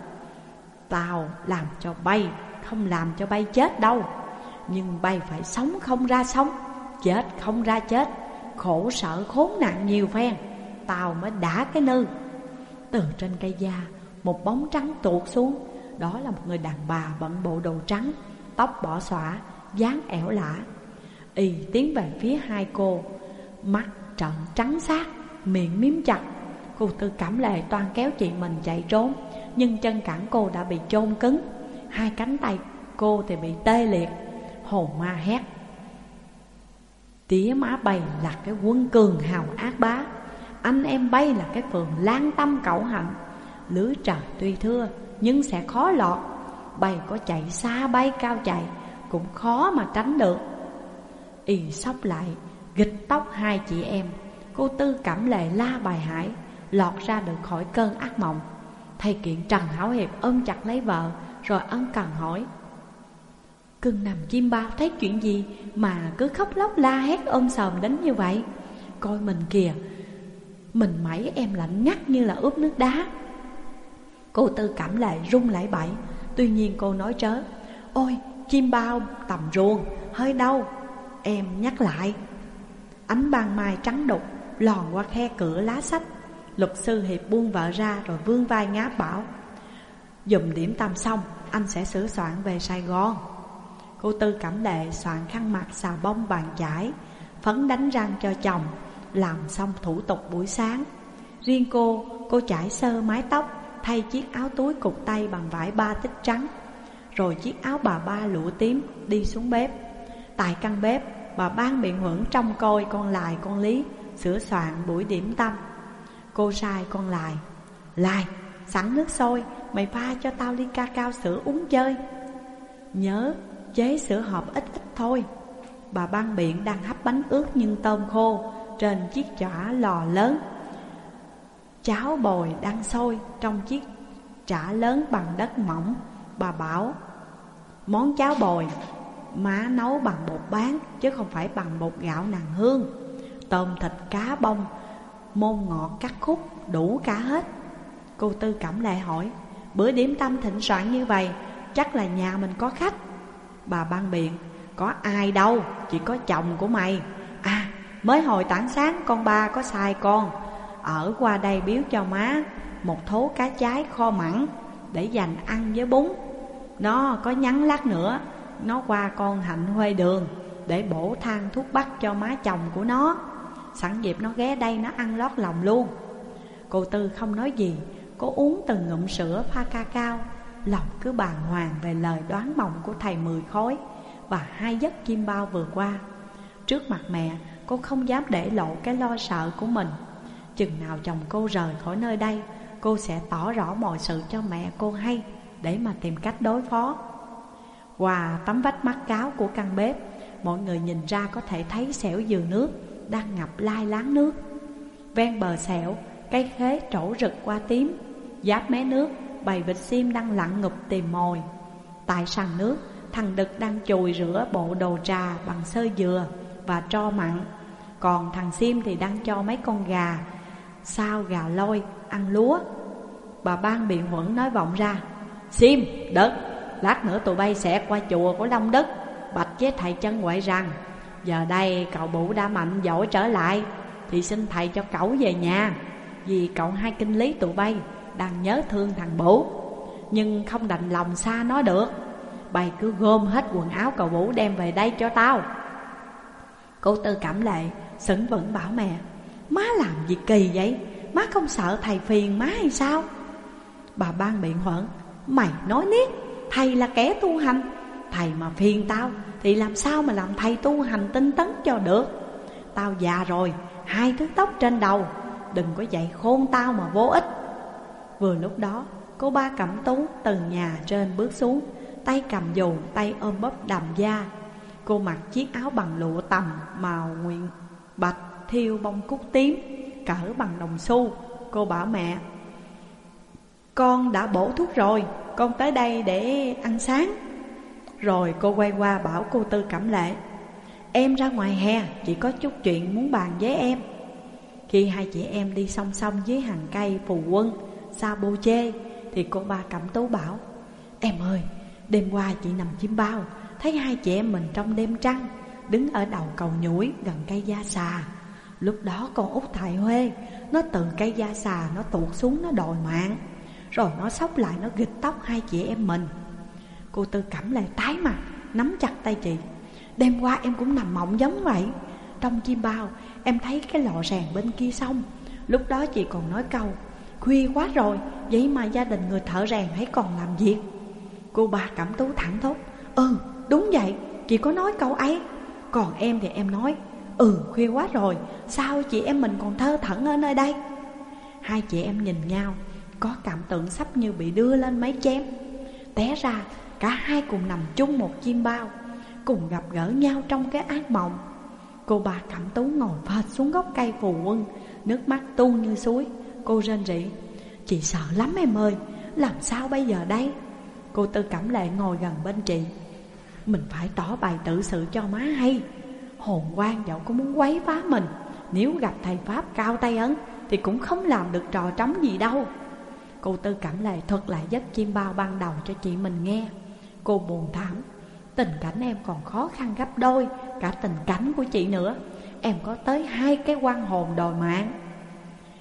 Tao làm cho bay, Không làm cho bay chết đâu. Nhưng bay phải sống không ra sống, Chết không ra chết. Khổ sở khốn nạn nhiều phen, Tao mới đã cái nư. Từ trên cây da, Một bóng trắng tuột xuống. Đó là một người đàn bà bận bộ đồ trắng, Tóc bỏ xõa, dáng ẻo lả. Y tiến về phía hai cô, Mắt trận trắng xác, Miệng miếm chặt. Cô tư cảm lệ toan kéo chị mình chạy trốn, Nhưng chân cẳng cô đã bị chôn cứng. Hai cánh tay cô thì bị tê liệt, Hồn ma hét. Tía má bày là cái quân cường hào ác bá. Anh em bay là cái phường lan tâm cậu hạnh Lưới trời tuy thưa, nhưng sẽ khó lọt. Bay có chạy xa, bay cao chạy, Cũng khó mà tránh được. Y sóc lại Gịch tóc hai chị em. Cô Tư cảm lệ la bài hải, Lọt ra được khỏi cơn ác mộng. Thầy kiện Trần Hảo Hiệp ôm chặt lấy vợ, Rồi ân cần hỏi, Cưng nằm chim bao thấy chuyện gì Mà cứ khóc lóc la hét ôm sòm đến như vậy? Coi mình kìa mình mẩy em lạnh ngắt như là ướp nước đá. Cô Tư cảm lại rung lại bậy. Tuy nhiên cô nói trớ Ôi, chim bao tầm ruồng hơi đau. Em nhắc lại. Ánh ban mai trắng đục, lòn qua khe cửa lá sách. Luật sư Hiệp buông vợ ra rồi vương vai ngáp bảo, Dùm điểm tâm xong, anh sẽ sửa soạn về Sài Gòn. Cô Tư cảm Lệ soạn khăn mặt xà bông bàn chải, Phấn đánh răng cho chồng. Làm xong thủ tục buổi sáng. Riêng cô, cô chải sơ mái tóc Thay chiếc áo túi cục tay bằng vải ba tích trắng. Rồi chiếc áo bà ba lụa tím đi xuống bếp. Tại căn bếp, bà ban biện hưởng trong coi con lại con Lý Sửa soạn buổi điểm tâm. Cô sai con lại Lại, sẵn nước sôi Mày pha cho tao ly ca cao sữa uống chơi. Nhớ chế sữa hộp ít ít thôi. Bà ban biện đang hấp bánh ướt nhưng tôm khô. Trên chiếc chả lò lớn. Cháo bồi đang sôi trong chiếc chả lớn bằng đất mỏng, Bà bảo, Món cháo bồi, má nấu bằng bột bán, Chứ không phải bằng bột gạo nàng hương. Tôm, thịt, cá, bông, Môn ngọt, cắt khúc, đủ cả hết. Cô Tư Cẩm lại hỏi, Bữa điểm tâm thịnh soạn như vậy, Chắc là nhà mình có khách? Bà ban biện, Có ai đâu, Chỉ có chồng của mày. À mới hồi tảng sáng, con ba có sai con. Ở qua đây biếu cho má Một thố cá trái kho mặn Để dành ăn với bún. Nó có nhắn lát nữa, Nó qua con hạnh huê đường Để bổ than thuốc bắc cho má chồng của nó. Sẵn dịp nó ghé đây nó ăn lót lòng luôn. Cô Tư không nói gì, Cô uống từng ngụm sữa pha ca cao. Lòng cứ bàng hoàng về lời đoán mộng của thầy mười khối Và hai giấc chim bao vừa qua. Trước mặt mẹ cô không dám để lộ cái lo sợ của mình. Chừng nào chồng cô rời khỏi nơi đây, Cô sẽ tỏ rõ mọi sự cho mẹ cô hay Để mà tìm cách đối phó. Qua tấm vách mắt cáo của căn bếp, Mọi người nhìn ra có thể thấy xẻo dừa nước Đang ngập lai láng nước. Ven bờ xẻo Cây khế trổ rực qua tím, Giáp mé nước, Bầy vịt sim đang lặn ngụp tìm mồi. Tại sàn nước, Thằng Đực đang chùi rửa bộ đồ trà Bằng sơ dừa và tro mặn. Còn thằng Sim thì đang cho mấy con gà Sao gà lôi ăn lúa. Bà ban biện huẩn nói vọng ra Sim, đất Lát nữa tụi bay sẽ qua chùa của Long Đức Bạch với thầy chân ngoại rằng Giờ đây cậu bụ đã mạnh giỏi trở lại Thì xin thầy cho cậu về nhà Vì cậu hai kinh lý tụi bay Đang nhớ thương thằng bủ. Nhưng không đành lòng xa nó được Bày cứ gom hết quần áo cậu Vũ đem về đây cho tao. Cô Tư cảm lệ Sững vẫn bảo mẹ Má làm gì kỳ vậy? Má không sợ thầy phiền má hay sao? Bà ban biện huẩn Mày nói niết Thầy là kẻ tu hành. Thầy mà phiền tao Thì làm sao mà làm thầy tu hành tinh tấn cho được? Tao già rồi Hai thứ tóc trên đầu Đừng có dạy khôn tao mà vô ích. Vừa lúc đó Cô ba cẩm tú từ nhà trên bước xuống Tay cầm dù, tay ôm bóp đầm da. Cô mặc chiếc áo bằng lụa tầm màu nguyện bạch thiêu bông cúc tím, Cỡ bằng đồng xu, Cô bảo mẹ. Con đã bổ thuốc rồi, Con tới đây để ăn sáng. Rồi cô quay qua bảo cô Tư Cẩm Lệ, Em ra ngoài hè, Chỉ có chút chuyện muốn bàn với em. Khi hai chị em đi song song dưới hàng cây phù quân, Sa bô chê, Thì cô ba Cẩm Tú bảo, Em ơi, Đêm qua chị nằm chim bao, Thấy hai chị em mình trong đêm trăng. Đứng ở đầu cầu nhũi gần cây da xà. Lúc đó con út thầy Huê, Nó từ cây da xà nó tuột xuống nó đòi mạng. Rồi nó sóc lại, nó gịch tóc hai chị em mình. Cô Tư Cẩm lại tái mặt, Nắm chặt tay chị. Đêm qua em cũng nằm mộng giống vậy. Trong chim bao, em thấy cái lò rèn bên kia sông. Lúc đó chị còn nói câu, Khuya quá rồi, Vậy mà gia đình người thợ rèn hãy còn làm việc. Cô bà cảm tú thẳng thốt Ừ đúng vậy, Chị có nói câu ấy. Còn em thì em nói Ừ khuya quá rồi, Sao chị em mình còn thơ thẩn ở nơi đây? Hai chị em nhìn nhau, Có cảm tưởng sắp như bị đưa lên máy chém. Té ra, Cả hai cùng nằm chung một chim bao, Cùng gặp gỡ nhau trong cái ác mộng. Cô bà cảm Tú ngồi phệt xuống gốc cây phù quân, Nước mắt tuôn như suối. Cô rên rỉ, Chị sợ lắm em ơi, Làm sao bây giờ đây? Cô Tư cảm Lệ ngồi gần bên chị. Mình phải tỏ bài tự sự cho má hay. Hồn quan dẫu có muốn quấy phá mình, Nếu gặp thầy Pháp cao tay ấn Thì cũng không làm được trò trống gì đâu. Cô Tư Cẩm Lệ thuật lại giấc chim bao ban đầu cho chị mình nghe. Cô buồn thảm, Tình cảnh em còn khó khăn gấp đôi, Cả tình cảnh của chị nữa. Em có tới hai cái quan hồn đòi mạng.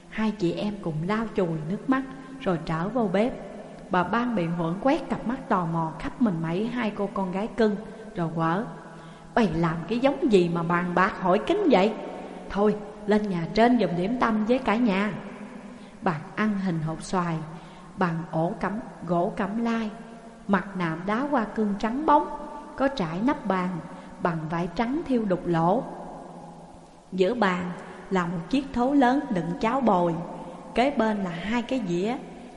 Hai chị em cùng lau chùi nước mắt Rồi trở vô bếp. Bà ban bị huẩn quét cặp mắt tò mò khắp mình mấy hai cô con gái cưng Rồi quở Bày làm cái giống gì mà bàn bạc hỏi kính vậy? Thôi lên nhà trên dùm điểm tâm với cả nhà. Bàn ăn hình hộp xoài Bằng ổ cắm, gỗ cẩm lai Mặt nạm đá hoa cương trắng bóng Có trải nắp bàn Bằng vải trắng thiêu đục lỗ. Giữa bàn là một chiếc thố lớn đựng cháo bồi Kế bên là hai cái dĩa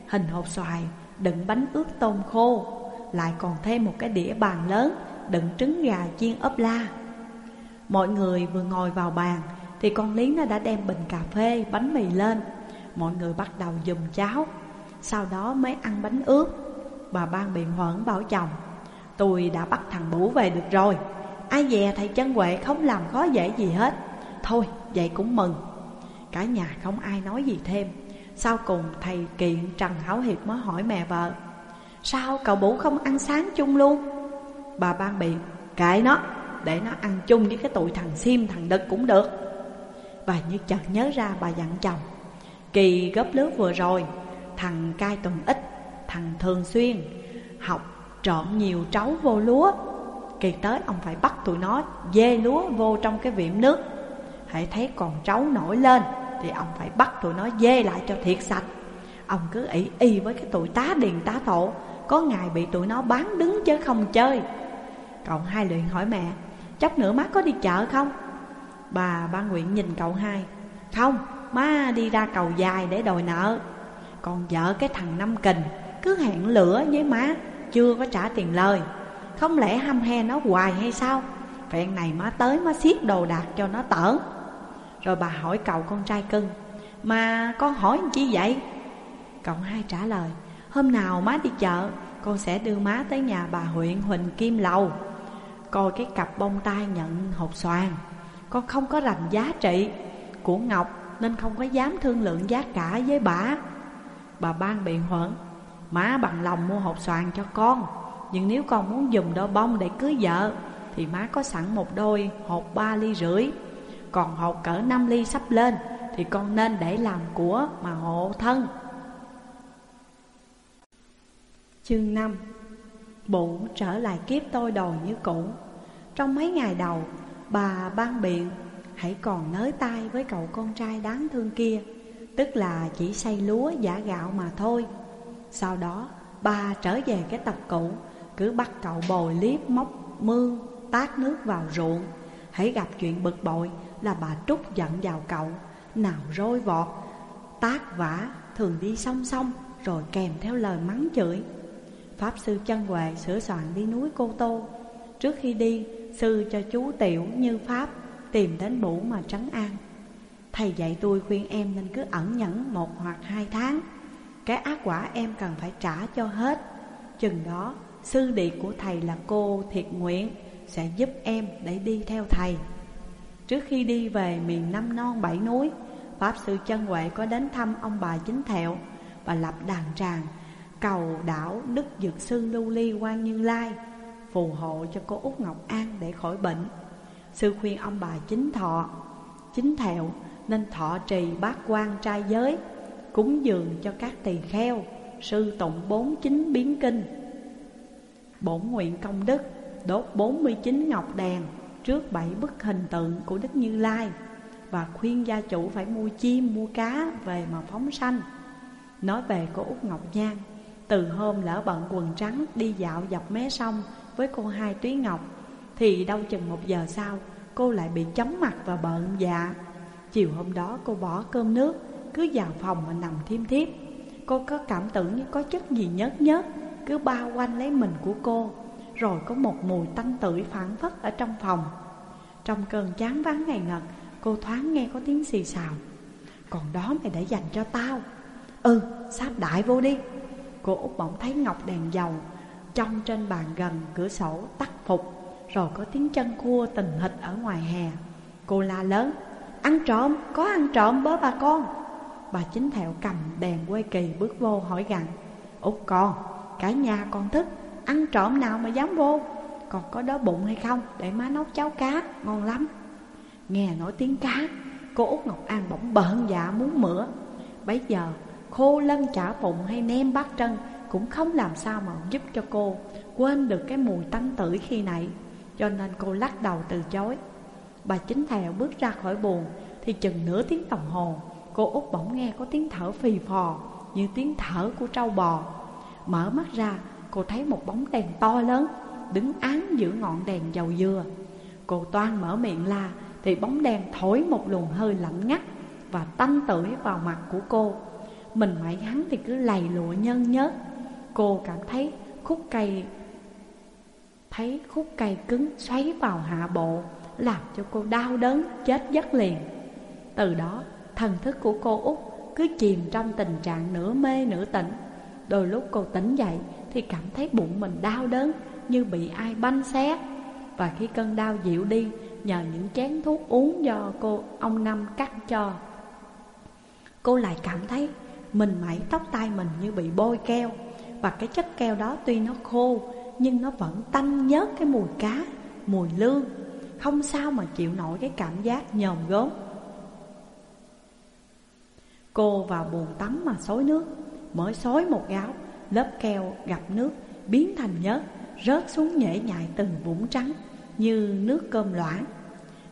Hình hộp xoài đựng bánh ướt tôm khô Lại còn thêm một cái đĩa bàn lớn Đựng trứng gà chiên ốp la. Mọi người vừa ngồi vào bàn Thì con Lý nó đã đem bình cà phê, bánh mì lên. Mọi người bắt đầu dùng cháo Sau đó mới ăn bánh ướt Bà ban biện huẩn bảo chồng Tôi đã bắt thằng Bủ về được rồi. Ai dè thầy chân Huệ không làm khó dễ gì hết. Thôi vậy cũng mừng. Cả nhà không ai nói gì thêm. Sau cùng thầy kiện Trần Hảo Hiệp mới hỏi mẹ vợ, Sao cậu Bủ không ăn sáng chung luôn? Bà ban biện, Kệ nó, Để nó ăn chung với cái tụi thằng Sim thằng Đực cũng được. Và như chợt nhớ ra bà dặn chồng, Kỳ gấp lớp vừa rồi, Thằng cai tuần ít Thằng thường xuyên Học trộn nhiều trấu vô lúa. Kỳ tới ông phải bắt tụi nó Dê lúa vô trong cái việm nước, Hãy thấy còn trấu nổi lên. Thì ông phải bắt tụi nó dê lại cho thiệt sạch. Ông cứ ỷ y với cái tụi tá điền tá thổ Có ngày bị tụi nó bán đứng chứ không chơi. Cậu hai luyện hỏi mẹ Chốc nữa má có đi chợ không? Bà ba Nguyện nhìn cậu hai Không, má đi ra cầu dài để đòi nợ. Còn vợ cái thằng Năm Kình Cứ hẹn lửa với má Chưa có trả tiền lời. Không lẽ hăm he nó hoài hay sao? Phẹn này má tới má xiết đồ đạc cho nó tởn rồi bà hỏi cậu con trai cưng Mà con hỏi chi vậy? Cậu hai trả lời, Hôm nào má đi chợ, Con sẽ đưa má tới nhà bà huyện Huỳnh Kim Lầu, Coi cái cặp bông tai nhận hột xoàn. Con không có rành giá trị của Ngọc Nên không có dám thương lượng giá cả với bà. Bà ban biện huẩn Má bằng lòng mua hột xoàn cho con, Nhưng nếu con muốn dùng đôi bông để cưới vợ Thì má có sẵn một đôi hột ba ly rưỡi. Còn hột cỡ 5 ly sắp lên, Thì con nên để làm của mà hộ thân. Chương 5 Bụ trở lại kiếp tôi đồi như cũ. Trong mấy ngày đầu, Bà ban biện, Hãy còn nới tay với cậu con trai đáng thương kia, Tức là chỉ xây lúa giả gạo mà thôi. Sau đó, bà trở về cái tập cũ, Cứ bắt cậu bồi liếp móc mương, Tát nước vào ruộng, Hãy gặp chuyện bực bội là bà trúc giận vào cậu. Nào rôi vọt. Tác vả thường đi song song Rồi kèm theo lời mắng chửi. Pháp sư chân Huệ sửa soạn đi núi Cô Tô. Trước khi đi, sư cho chú Tiểu như Pháp Tìm đến bủ mà trấn an. Thầy dạy tôi khuyên em nên cứ ẩn nhẫn một hoặc hai tháng. Cái ác quả em cần phải trả cho hết. Chừng đó, sư địa của thầy là cô thiệt nguyện Sẽ giúp em để đi theo thầy. Trước khi đi về miền Năm Non Bảy Núi Pháp sư chân Huệ có đến thăm ông bà chính thẹo Và lập đàn tràng cầu đảo Đức Dược Sư Lưu Ly Quan Như Lai phù hộ cho cô Út Ngọc An để khỏi bệnh. Sư khuyên ông bà chính thọ, chính thẹo nên thọ trì bát quan trai giới, cúng dường cho các tỳ kheo, sư tụng bốn chính biến kinh. Bổn nguyện công đức đốt 49 ngọc đèn trước bảy bức hình tượng của Đức Như Lai và khuyên gia chủ phải mua chim, mua cá về mà phóng sanh. Nói về cô Út Ngọc Nhan từ hôm lỡ bận quần trắng đi dạo dọc mé sông với cô hai Túy Ngọc Thì đâu chừng một giờ sau cô lại bị chóng mặt và bợn dạ. Chiều hôm đó cô bỏ cơm nước cứ vào phòng mà nằm thiêm thiếp. Cô có cảm tưởng như có chất gì nhớt nhớt cứ bao quanh lấy mình của cô. Rồi có một mùi tanh tưởi phản phất ở trong phòng. Trong cơn chán vắng ngày ngật Cô thoáng nghe có tiếng xì xào. Còn đó mày để dành cho tao. Ừ, sáp đại vô đi. Cô út bỗng thấy ngọc đèn dầu Trong trên bàn gần cửa sổ tắt phục. Rồi có tiếng chân cua tình hịch ở ngoài hè. Cô la lớn Ăn trộm, có ăn trộm bớ bà con. Bà chính thẹo cầm đèn quê kỳ bước vô hỏi gặn Út con, cả nhà con thức Ăn trộm nào mà dám vô? Còn có đói bụng hay không? Để má nấu cháo cá, ngon lắm. Nghe nổi tiếng cá Cô út Ngọc An bỗng bợn dạ muốn mửa. Bấy giờ khô lân chả phụng hay nem bát trân Cũng không làm sao mà giúp cho cô Quên được cái mùi tanh tử khi nãy Cho nên cô lắc đầu từ chối. Bà chính thèo bước ra khỏi buồn Thì chừng nửa tiếng đồng hồ Cô út bỗng nghe có tiếng thở phì phò Như tiếng thở của trâu bò. Mở mắt ra cô thấy một bóng đèn to lớn Đứng án giữa ngọn đèn dầu dừa. Cô toan mở miệng la, Thì bóng đèn thổi một luồng hơi lạnh ngắt Và tanh tưởi vào mặt của cô. Mình mãi hắn thì cứ lầy lụa nhân nhớt Cô cảm thấy khúc cây Thấy khúc cây cứng xoáy vào hạ bộ, Làm cho cô đau đớn chết giấc liền. Từ đó, thần thức của cô út cứ chìm trong tình trạng nửa mê nửa tỉnh. Đôi lúc cô tỉnh dậy thì cảm thấy bụng mình đau đớn như bị ai banh xé. Và khi cơn đau dịu đi nhờ những chén thuốc uống do cô ông Năm cắt cho. Cô lại cảm thấy mình mẩy tóc tai mình như bị bôi keo. Và cái chất keo đó tuy nó khô nhưng nó vẫn tanh nhớt cái mùi cá, mùi lương. Không sao mà chịu nổi cái cảm giác nhòm gớm. Cô vào buồn tắm mà xối nước Mới xối một gáo. Lớp keo gặp nước biến thành nhớt, Rớt xuống nhễ nhại từng vũng trắng Như nước cơm loãng.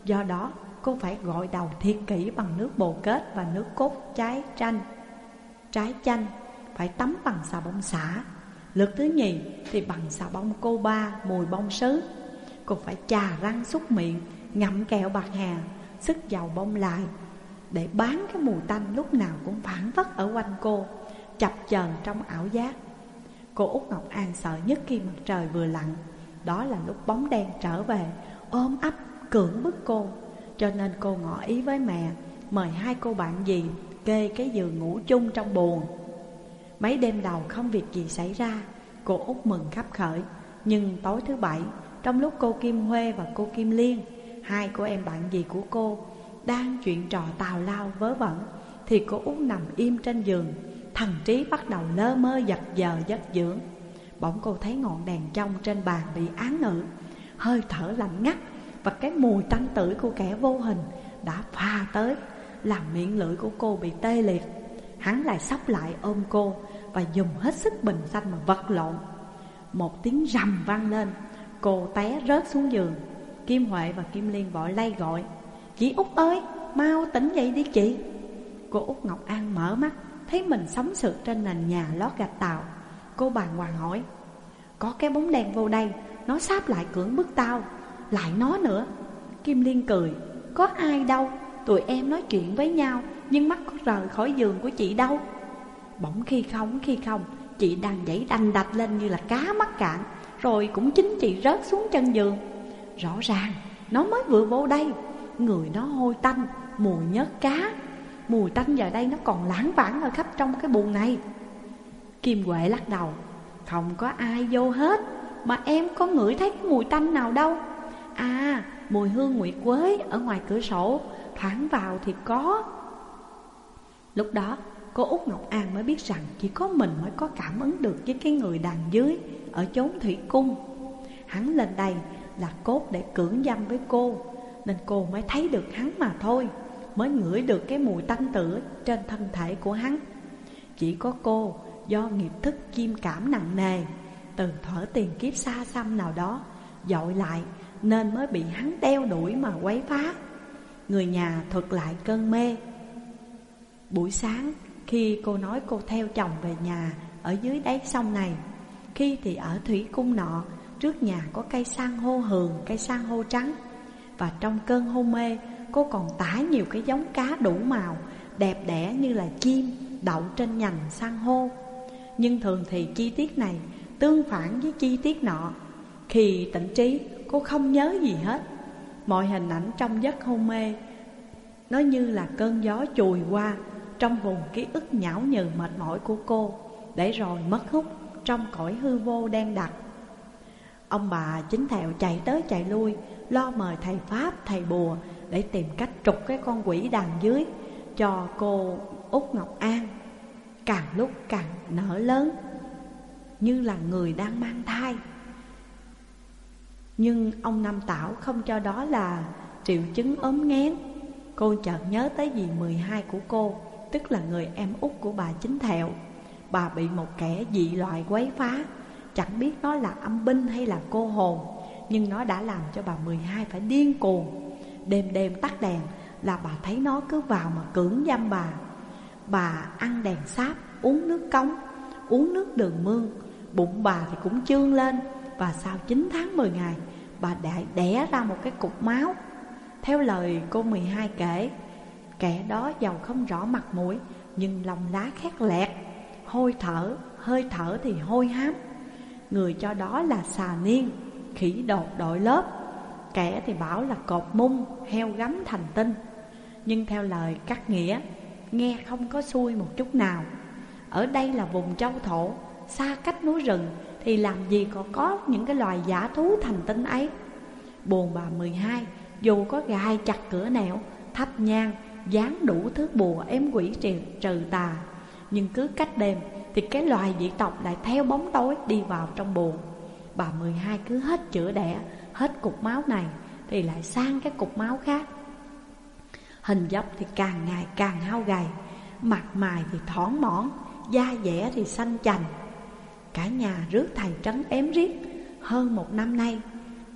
Do đó, cô phải gội đầu thiệt kỹ bằng nước bồ kết và nước cốt trái chanh. Trái chanh phải tắm bằng xà bông xả Lượt thứ nhì thì bằng xà bông cô ba mùi bông sứ. Cô phải chà răng xúc miệng, Ngậm kẹo bạc hà, Sức dầu bông lại Để bán cái mùi tanh lúc nào cũng phản phất ở quanh cô, Chập chờn trong ảo giác. Cô út Ngọc An sợ nhất khi mặt trời vừa lặn. Đó là lúc bóng đen trở về, Ôm ấp, cưỡng bức cô. Cho nên cô ngỏ ý với mẹ, Mời hai cô bạn gì kê cái giường ngủ chung trong buồn Mấy đêm đầu không việc gì xảy ra, Cô út mừng khắp khởi. Nhưng tối thứ bảy, Trong lúc cô Kim Huê và cô Kim Liên, Hai cô em bạn gì của cô, Đang chuyện trò tào lao vớ vẩn, Thì cô út nằm im trên giường. Thần trí bắt đầu lơ mơ giật giờ giấc dưỡng. Bỗng cô thấy ngọn đèn trong trên bàn bị án ngự Hơi thở lạnh ngắt Và cái mùi tanh tưởi của kẻ vô hình Đã pha tới Làm miệng lưỡi của cô bị tê liệt. Hắn lại sóc lại ôm cô Và dùng hết sức bình xanh mà vật lộn. Một tiếng rầm vang lên Cô té rớt xuống giường. Kim Huệ và Kim Liên vội lay gọi Chị Út ơi, mau tỉnh dậy đi chị. Cô Út Ngọc An mở mắt Thấy mình sống sượt trên nền nhà lót gạch tàu, Cô bàng hoàng hỏi, Có cái bóng đèn vô đây, Nó sáp lại cưỡng bức tao, Lại nó nữa. Kim Liên cười, Có ai đâu, Tụi em nói chuyện với nhau, Nhưng mắt có rời khỏi giường của chị đâu. Bỗng khi không khi không Chị đang dãy đanh đạch lên như là cá mắc cạn, Rồi cũng chính chị rớt xuống chân giường. Rõ ràng, Nó mới vừa vô đây, Người nó hôi tanh, Mùi nhớt cá. Mùi tanh giờ đây nó còn lãng vãng ở khắp trong cái buồng này. Kim Huệ lắc đầu, Không có ai vô hết, Mà em có ngửi thấy mùi tanh nào đâu. À mùi hương nguyệt quế ở ngoài cửa sổ Thoảng vào thì có. Lúc đó, cô Út Ngọc An mới biết rằng Chỉ có mình mới có cảm ứng được với cái người đàn dưới Ở chốn thủy cung. Hắn lên đây là cốt để cưỡng dâm với cô, Nên cô mới thấy được hắn mà thôi. Mới ngửi được cái mùi tanh tử trên thân thể của hắn. Chỉ có cô do nghiệp thức kim cảm nặng nề Từ thở tiền kiếp xa xăm nào đó Dội lại nên mới bị hắn đeo đuổi mà quấy phá. Người nhà thuật lại cơn mê. Buổi sáng khi cô nói cô theo chồng về nhà ở dưới đáy sông này Khi thì ở thủy cung nọ Trước nhà có cây san hô hường, cây san hô trắng Và trong cơn hôn mê Cô còn tả nhiều cái giống cá đủ màu Đẹp đẽ như là chim Đậu trên nhành san hô. Nhưng thường thì chi tiết này Tương phản với chi tiết nọ. Khi tỉnh trí cô không nhớ gì hết. Mọi hình ảnh trong giấc hôn mê Nó như là cơn gió chùi qua Trong vùng ký ức nhão nhừ mệt mỏi của cô Để rồi mất hút trong cõi hư vô đen đặc. Ông bà chính thẹo chạy tới chạy lui Lo mời thầy Pháp, thầy bùa để tìm cách trục cái con quỷ đàn dưới Cho cô Út Ngọc An. Càng lúc càng nở lớn, Như là người đang mang thai. Nhưng ông nam Tảo không cho đó là triệu chứng ốm nghén. Cô chợt nhớ tới dì 12 của cô, tức là người em út của bà chính thẹo. Bà bị một kẻ dị loại quấy phá. Chẳng biết nó là âm binh hay là cô hồn, Nhưng nó đã làm cho bà 12 phải điên cuồng. Đêm đêm tắt đèn là bà thấy nó cứ vào mà cưỡng giam bà. Bà ăn đèn sáp, uống nước cống, uống nước đường mương. Bụng bà thì cũng trương lên Và sau 9 tháng 10 ngày Bà đã đẻ ra một cái cục máu. Theo lời cô 12 kể Kẻ đó giàu không rõ mặt mũi Nhưng lòng lá khét lẹt Hôi thở, hơi thở thì hôi hám. Người cho đó là xà niên Khỉ đột đội lớp. Kẻ thì bảo là cột mung Heo gắm thành tinh. Nhưng theo lời cắt nghĩa Nghe không có xuôi một chút nào. Ở đây là vùng châu thổ Xa cách núi rừng Thì làm gì còn có những cái loài giả thú thành tinh ấy? Buồn bà 12 Dù có gai chặt cửa nẻo Thắp nhang Dán đủ thứ bùa ém quỷ trừ, trừ tà. Nhưng cứ cách đêm Thì cái loài dị tộc lại theo bóng tối Đi vào trong buồn. Bà 12 cứ hết chữa đẻ Hết cục máu này Thì lại sang cái cục máu khác. Hình dốc thì càng ngày càng hao gầy, Mặt mày thì thỏn mỏn Da dẻ thì xanh chành. Cả nhà rước thầy trấn ém riết, Hơn một năm nay,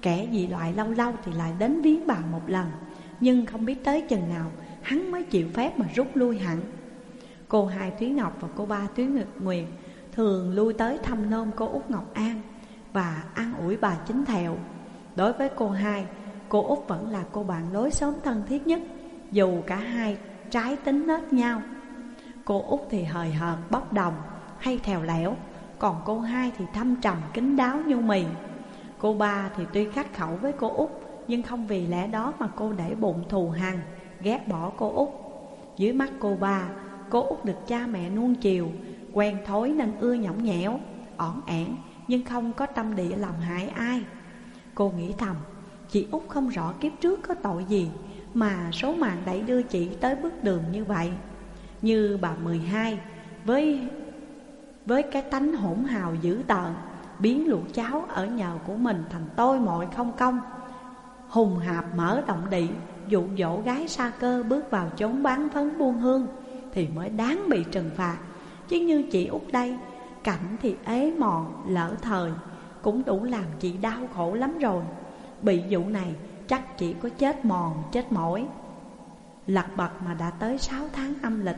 Kẻ dị loại lâu lâu thì lại đến viếng bà một lần, Nhưng không biết tới chừng nào Hắn mới chịu phép mà rút lui hẳn. Cô hai Thúy Ngọc và cô ba Thúy Nguyệt Nguyệt Thường lui tới thăm nôm cô Út Ngọc An Và an ủi bà chính thèo Đối với cô hai, Cô Út vẫn là cô bạn lối sống thân thiết nhất, Dù cả hai trái tính nết nhau. Cô Út thì hời hợt, bốc đồng, hay thèo lẻo, Còn cô hai thì thâm trầm kính đáo nhu mì. Cô ba thì tuy khắc khẩu với cô Út, Nhưng không vì lẽ đó mà cô để bụng thù hằn, Ghét bỏ cô Út. Dưới mắt cô ba, Cô Út được cha mẹ nuông chiều, Quen thói nên ưa nhõng nhẽo ỏn ẻn, Nhưng không có tâm địa làm hại ai. Cô nghĩ thầm Chị Út không rõ kiếp trước có tội gì Mà số mạng đẩy đưa chị tới bước đường như vậy. Như bà 12 Với với cái tánh hỗn hào dữ tợn Biến lũ cháu ở nhờ của mình thành tôi mọi không công. Hùng hạp mở động địa Dụ dỗ gái xa cơ bước vào chốn bán phấn buôn hương Thì mới đáng bị trừng phạt. Chứ như chị út đây Cảnh thì ế mòn, lỡ thời. Cũng đủ làm chị đau khổ lắm rồi. Bị vụ này chắc chỉ có chết mòn, chết mỏi. Lật bật mà đã tới 6 tháng âm lịch.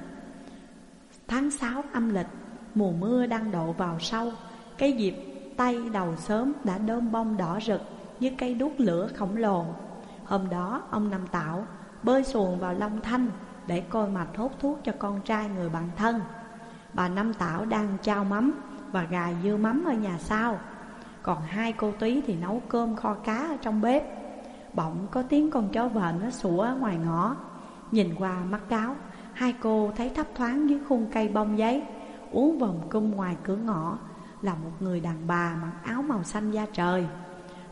Tháng 6 âm lịch Mùa mưa đang độ vào sâu. Cái dịp tay đầu sớm đã đơm bông đỏ rực Như cây đuốc lửa khổng lồ. Hôm đó ông Năm Tạo bơi xuồng vào Long Thanh Để coi mạch hốt thuốc cho con trai người bạn thân. Bà Năm Tảo đang trao mắm và gài dưa mắm ở nhà sau. Còn hai cô túy thì nấu cơm kho cá ở trong bếp. Bỗng có tiếng con chó vện nó sủa ngoài ngõ. Nhìn qua mắt cáo, Hai cô thấy thấp thoáng dưới khung cây bông giấy, Uống vòng cung ngoài cửa ngõ, Là một người đàn bà mặc áo màu xanh da trời.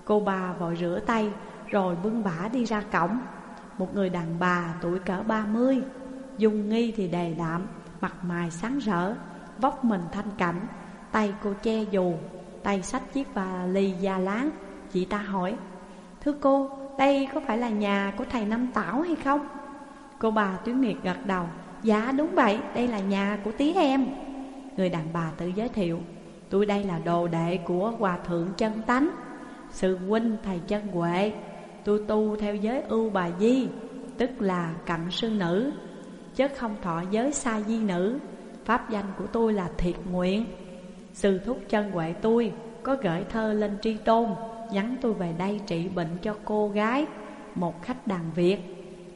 Cô bà vội rửa tay, Rồi bưng bả đi ra cổng. Một người đàn bà tuổi cỡ ba mươi, Dung nghi thì đề đạm, Mặt mày sáng rỡ, Vóc mình thanh cảnh, Tay cô che dù. Tay xách chiếc ly da láng. Chị ta hỏi Thưa cô, đây có phải là nhà của thầy Năm Tảo hay không? Cô bà Tuyến Nguyệt gật đầu Dạ đúng vậy, đây là nhà của tí em. Người đàn bà tự giới thiệu Tôi đây là đồ đệ của Hòa Thượng Chân Tánh Sư huynh thầy Chân Huệ. Tôi tu theo giới ưu bà Di Tức là cận sư nữ Chứ không thọ giới sa di nữ. Pháp danh của tôi là Thiệt Nguyện. Sư thúc Chân Huệ tôi Có gửi thơ lên tri tôn Nhắn tôi về đây trị bệnh cho cô gái Một khách đàn Việt.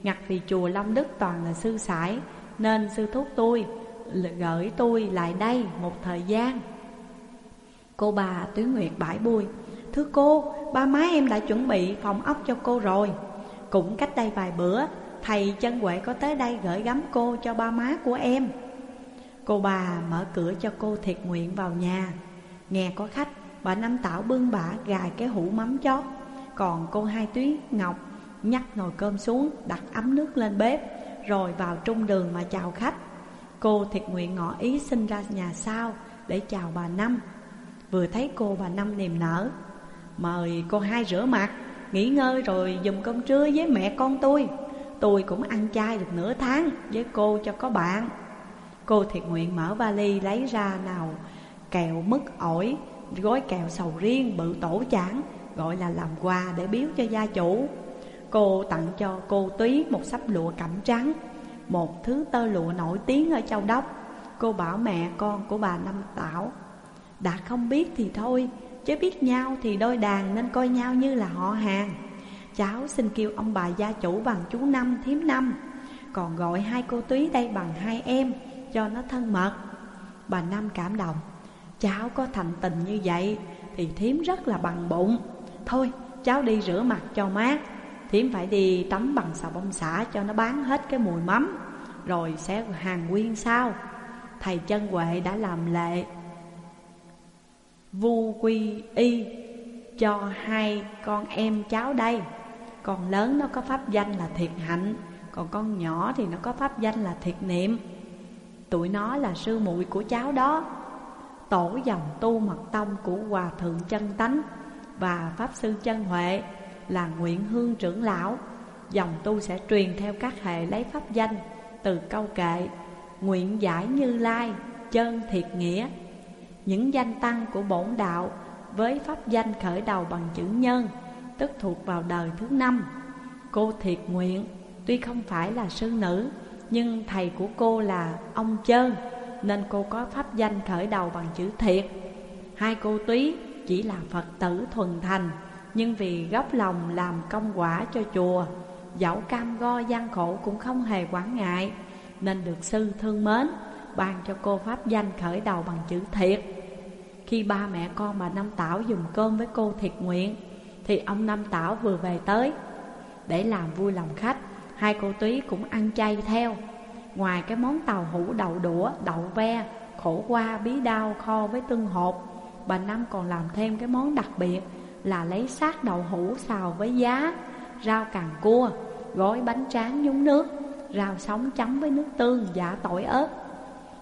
Ngặt vì chùa Long Đức toàn là sư sải Nên sư thúc tôi gửi tôi lại đây một thời gian. Cô bà Tuyến Nguyệt bãi bùi Thưa cô, ba má em đã chuẩn bị phòng ốc cho cô rồi. Cũng cách đây vài bữa Thầy chân Huệ có tới đây gửi gắm cô cho ba má của em. Cô bà mở cửa cho cô thiệt nguyện vào nhà. Nghe có khách, bà Năm Tảo bưng bả gài cái hũ mắm chót. Còn cô Hai tuyết Ngọc nhắc nồi cơm xuống đặt ấm nước lên bếp Rồi vào trung đường mà chào khách. Cô thiệt nguyện ngỏ ý xin ra nhà sau để chào bà Năm. Vừa thấy cô bà Năm niềm nở Mời cô hai rửa mặt, nghỉ ngơi rồi dùng cơm trưa với mẹ con tôi. Tôi cũng ăn chay được nửa tháng với cô cho có bạn. Cô thiệt nguyện mở vali lấy ra nào Kẹo mứt ổi Gói kẹo sầu riêng bự tổ chán Gọi là làm quà để biếu cho gia chủ. Cô tặng cho cô Túy một sắp lụa cẩm trắng Một thứ tơ lụa nổi tiếng ở Châu Đốc. Cô bảo mẹ con của bà Năm Tảo. Đã không biết thì thôi Chứ biết nhau thì đôi đàn nên coi nhau như là họ hàng. Cháu xin kêu ông bà gia chủ bằng chú Năm, thím Năm. Còn gọi hai cô Túy đây bằng hai em cho nó thân mật. Bà Năm cảm động. Cháu có thành tình như vậy thì thím rất là bằng bụng. Thôi, cháu đi rửa mặt cho mát. Thím phải đi tắm bằng xà bông xả cho nó bán hết cái mùi mắm. Rồi sẽ hàng nguyên sau. Thầy chân Huệ đã làm lệ. Vu quy y, cho hai con em cháu đây. Con lớn nó có pháp danh là thiệt hạnh. Còn con nhỏ thì nó có pháp danh là thiệt niệm. Tụi nó là sư muội của cháu đó. Tổ dòng tu mật tông của Hòa Thượng chân Tánh Và Pháp Sư chân Huệ là Nguyện Hương trưởng lão. Dòng tu sẽ truyền theo các hệ lấy pháp danh Từ câu kệ Nguyện giải như lai, chân thiệt nghĩa. Những danh tăng của bổn đạo Với pháp danh khởi đầu bằng chữ nhân Tức thuộc vào đời thứ năm. Cô thiệt nguyện Tuy không phải là sư nữ nhưng thầy của cô là ông Chơn, Nên cô có pháp danh khởi đầu bằng chữ thiệt. Hai cô túy chỉ là Phật tử thuần thành, Nhưng vì gốc lòng làm công quả cho chùa, Dẫu cam go gian khổ cũng không hề quản ngại, Nên được sư thương mến, Ban cho cô pháp danh khởi đầu bằng chữ thiệt. Khi ba mẹ con bà Năm Tảo dùng cơm với cô thiệt nguyện, Thì ông Năm Tảo vừa về tới Để làm vui lòng khách. Hai cô túy cũng ăn chay theo. Ngoài cái món tàu hũ đậu đũa, đậu ve, khổ qua, bí đao, kho với tương hột Bà Năm còn làm thêm cái món đặc biệt là lấy xác đậu hũ xào với giá, rau càng cua, gói bánh tráng nhúng nước, rau sống chấm với nước tương, giả tỏi ớt.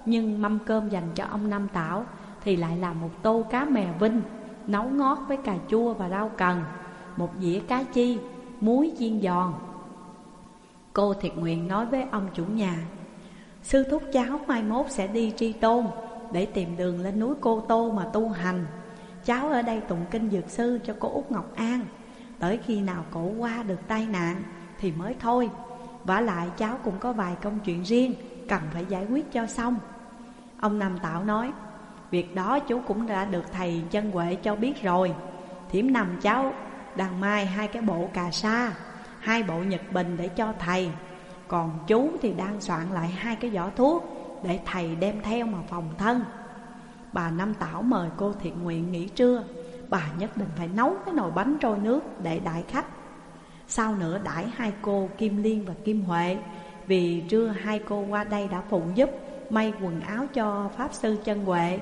Nhưng mâm cơm dành cho ông Năm Tảo thì lại là một tô cá mè vinh, nấu ngót với cà chua và rau cần, một dĩa cá chi, muối chiên giòn. Cô thiệt nguyện nói với ông chủ nhà, Sư thúc cháu mai mốt sẽ đi tri tôn Để tìm đường lên núi Cô Tô mà tu hành. Cháu ở đây tụng kinh dược sư cho cô Út Ngọc An. Tới khi nào cổ qua được tai nạn thì mới thôi. Vả lại cháu cũng có vài công chuyện riêng Cần phải giải quyết cho xong. Ông Nam Tạo nói, Việc đó chú cũng đã được thầy chân Huệ cho biết rồi. Thiểm nằm cháu đang mai hai cái bộ cà sa hai bộ nhật bình để cho thầy. Còn chú thì đang soạn lại hai cái giỏ thuốc Để thầy đem theo mà phòng thân. Bà Năm Tảo mời cô thiện nguyện nghỉ trưa. Bà nhất định phải nấu cái nồi bánh trôi nước để đại khách. Sau nữa đãi hai cô Kim Liên và Kim Huệ, Vì trưa hai cô qua đây đã phụ giúp, May quần áo cho Pháp Sư chân Huệ.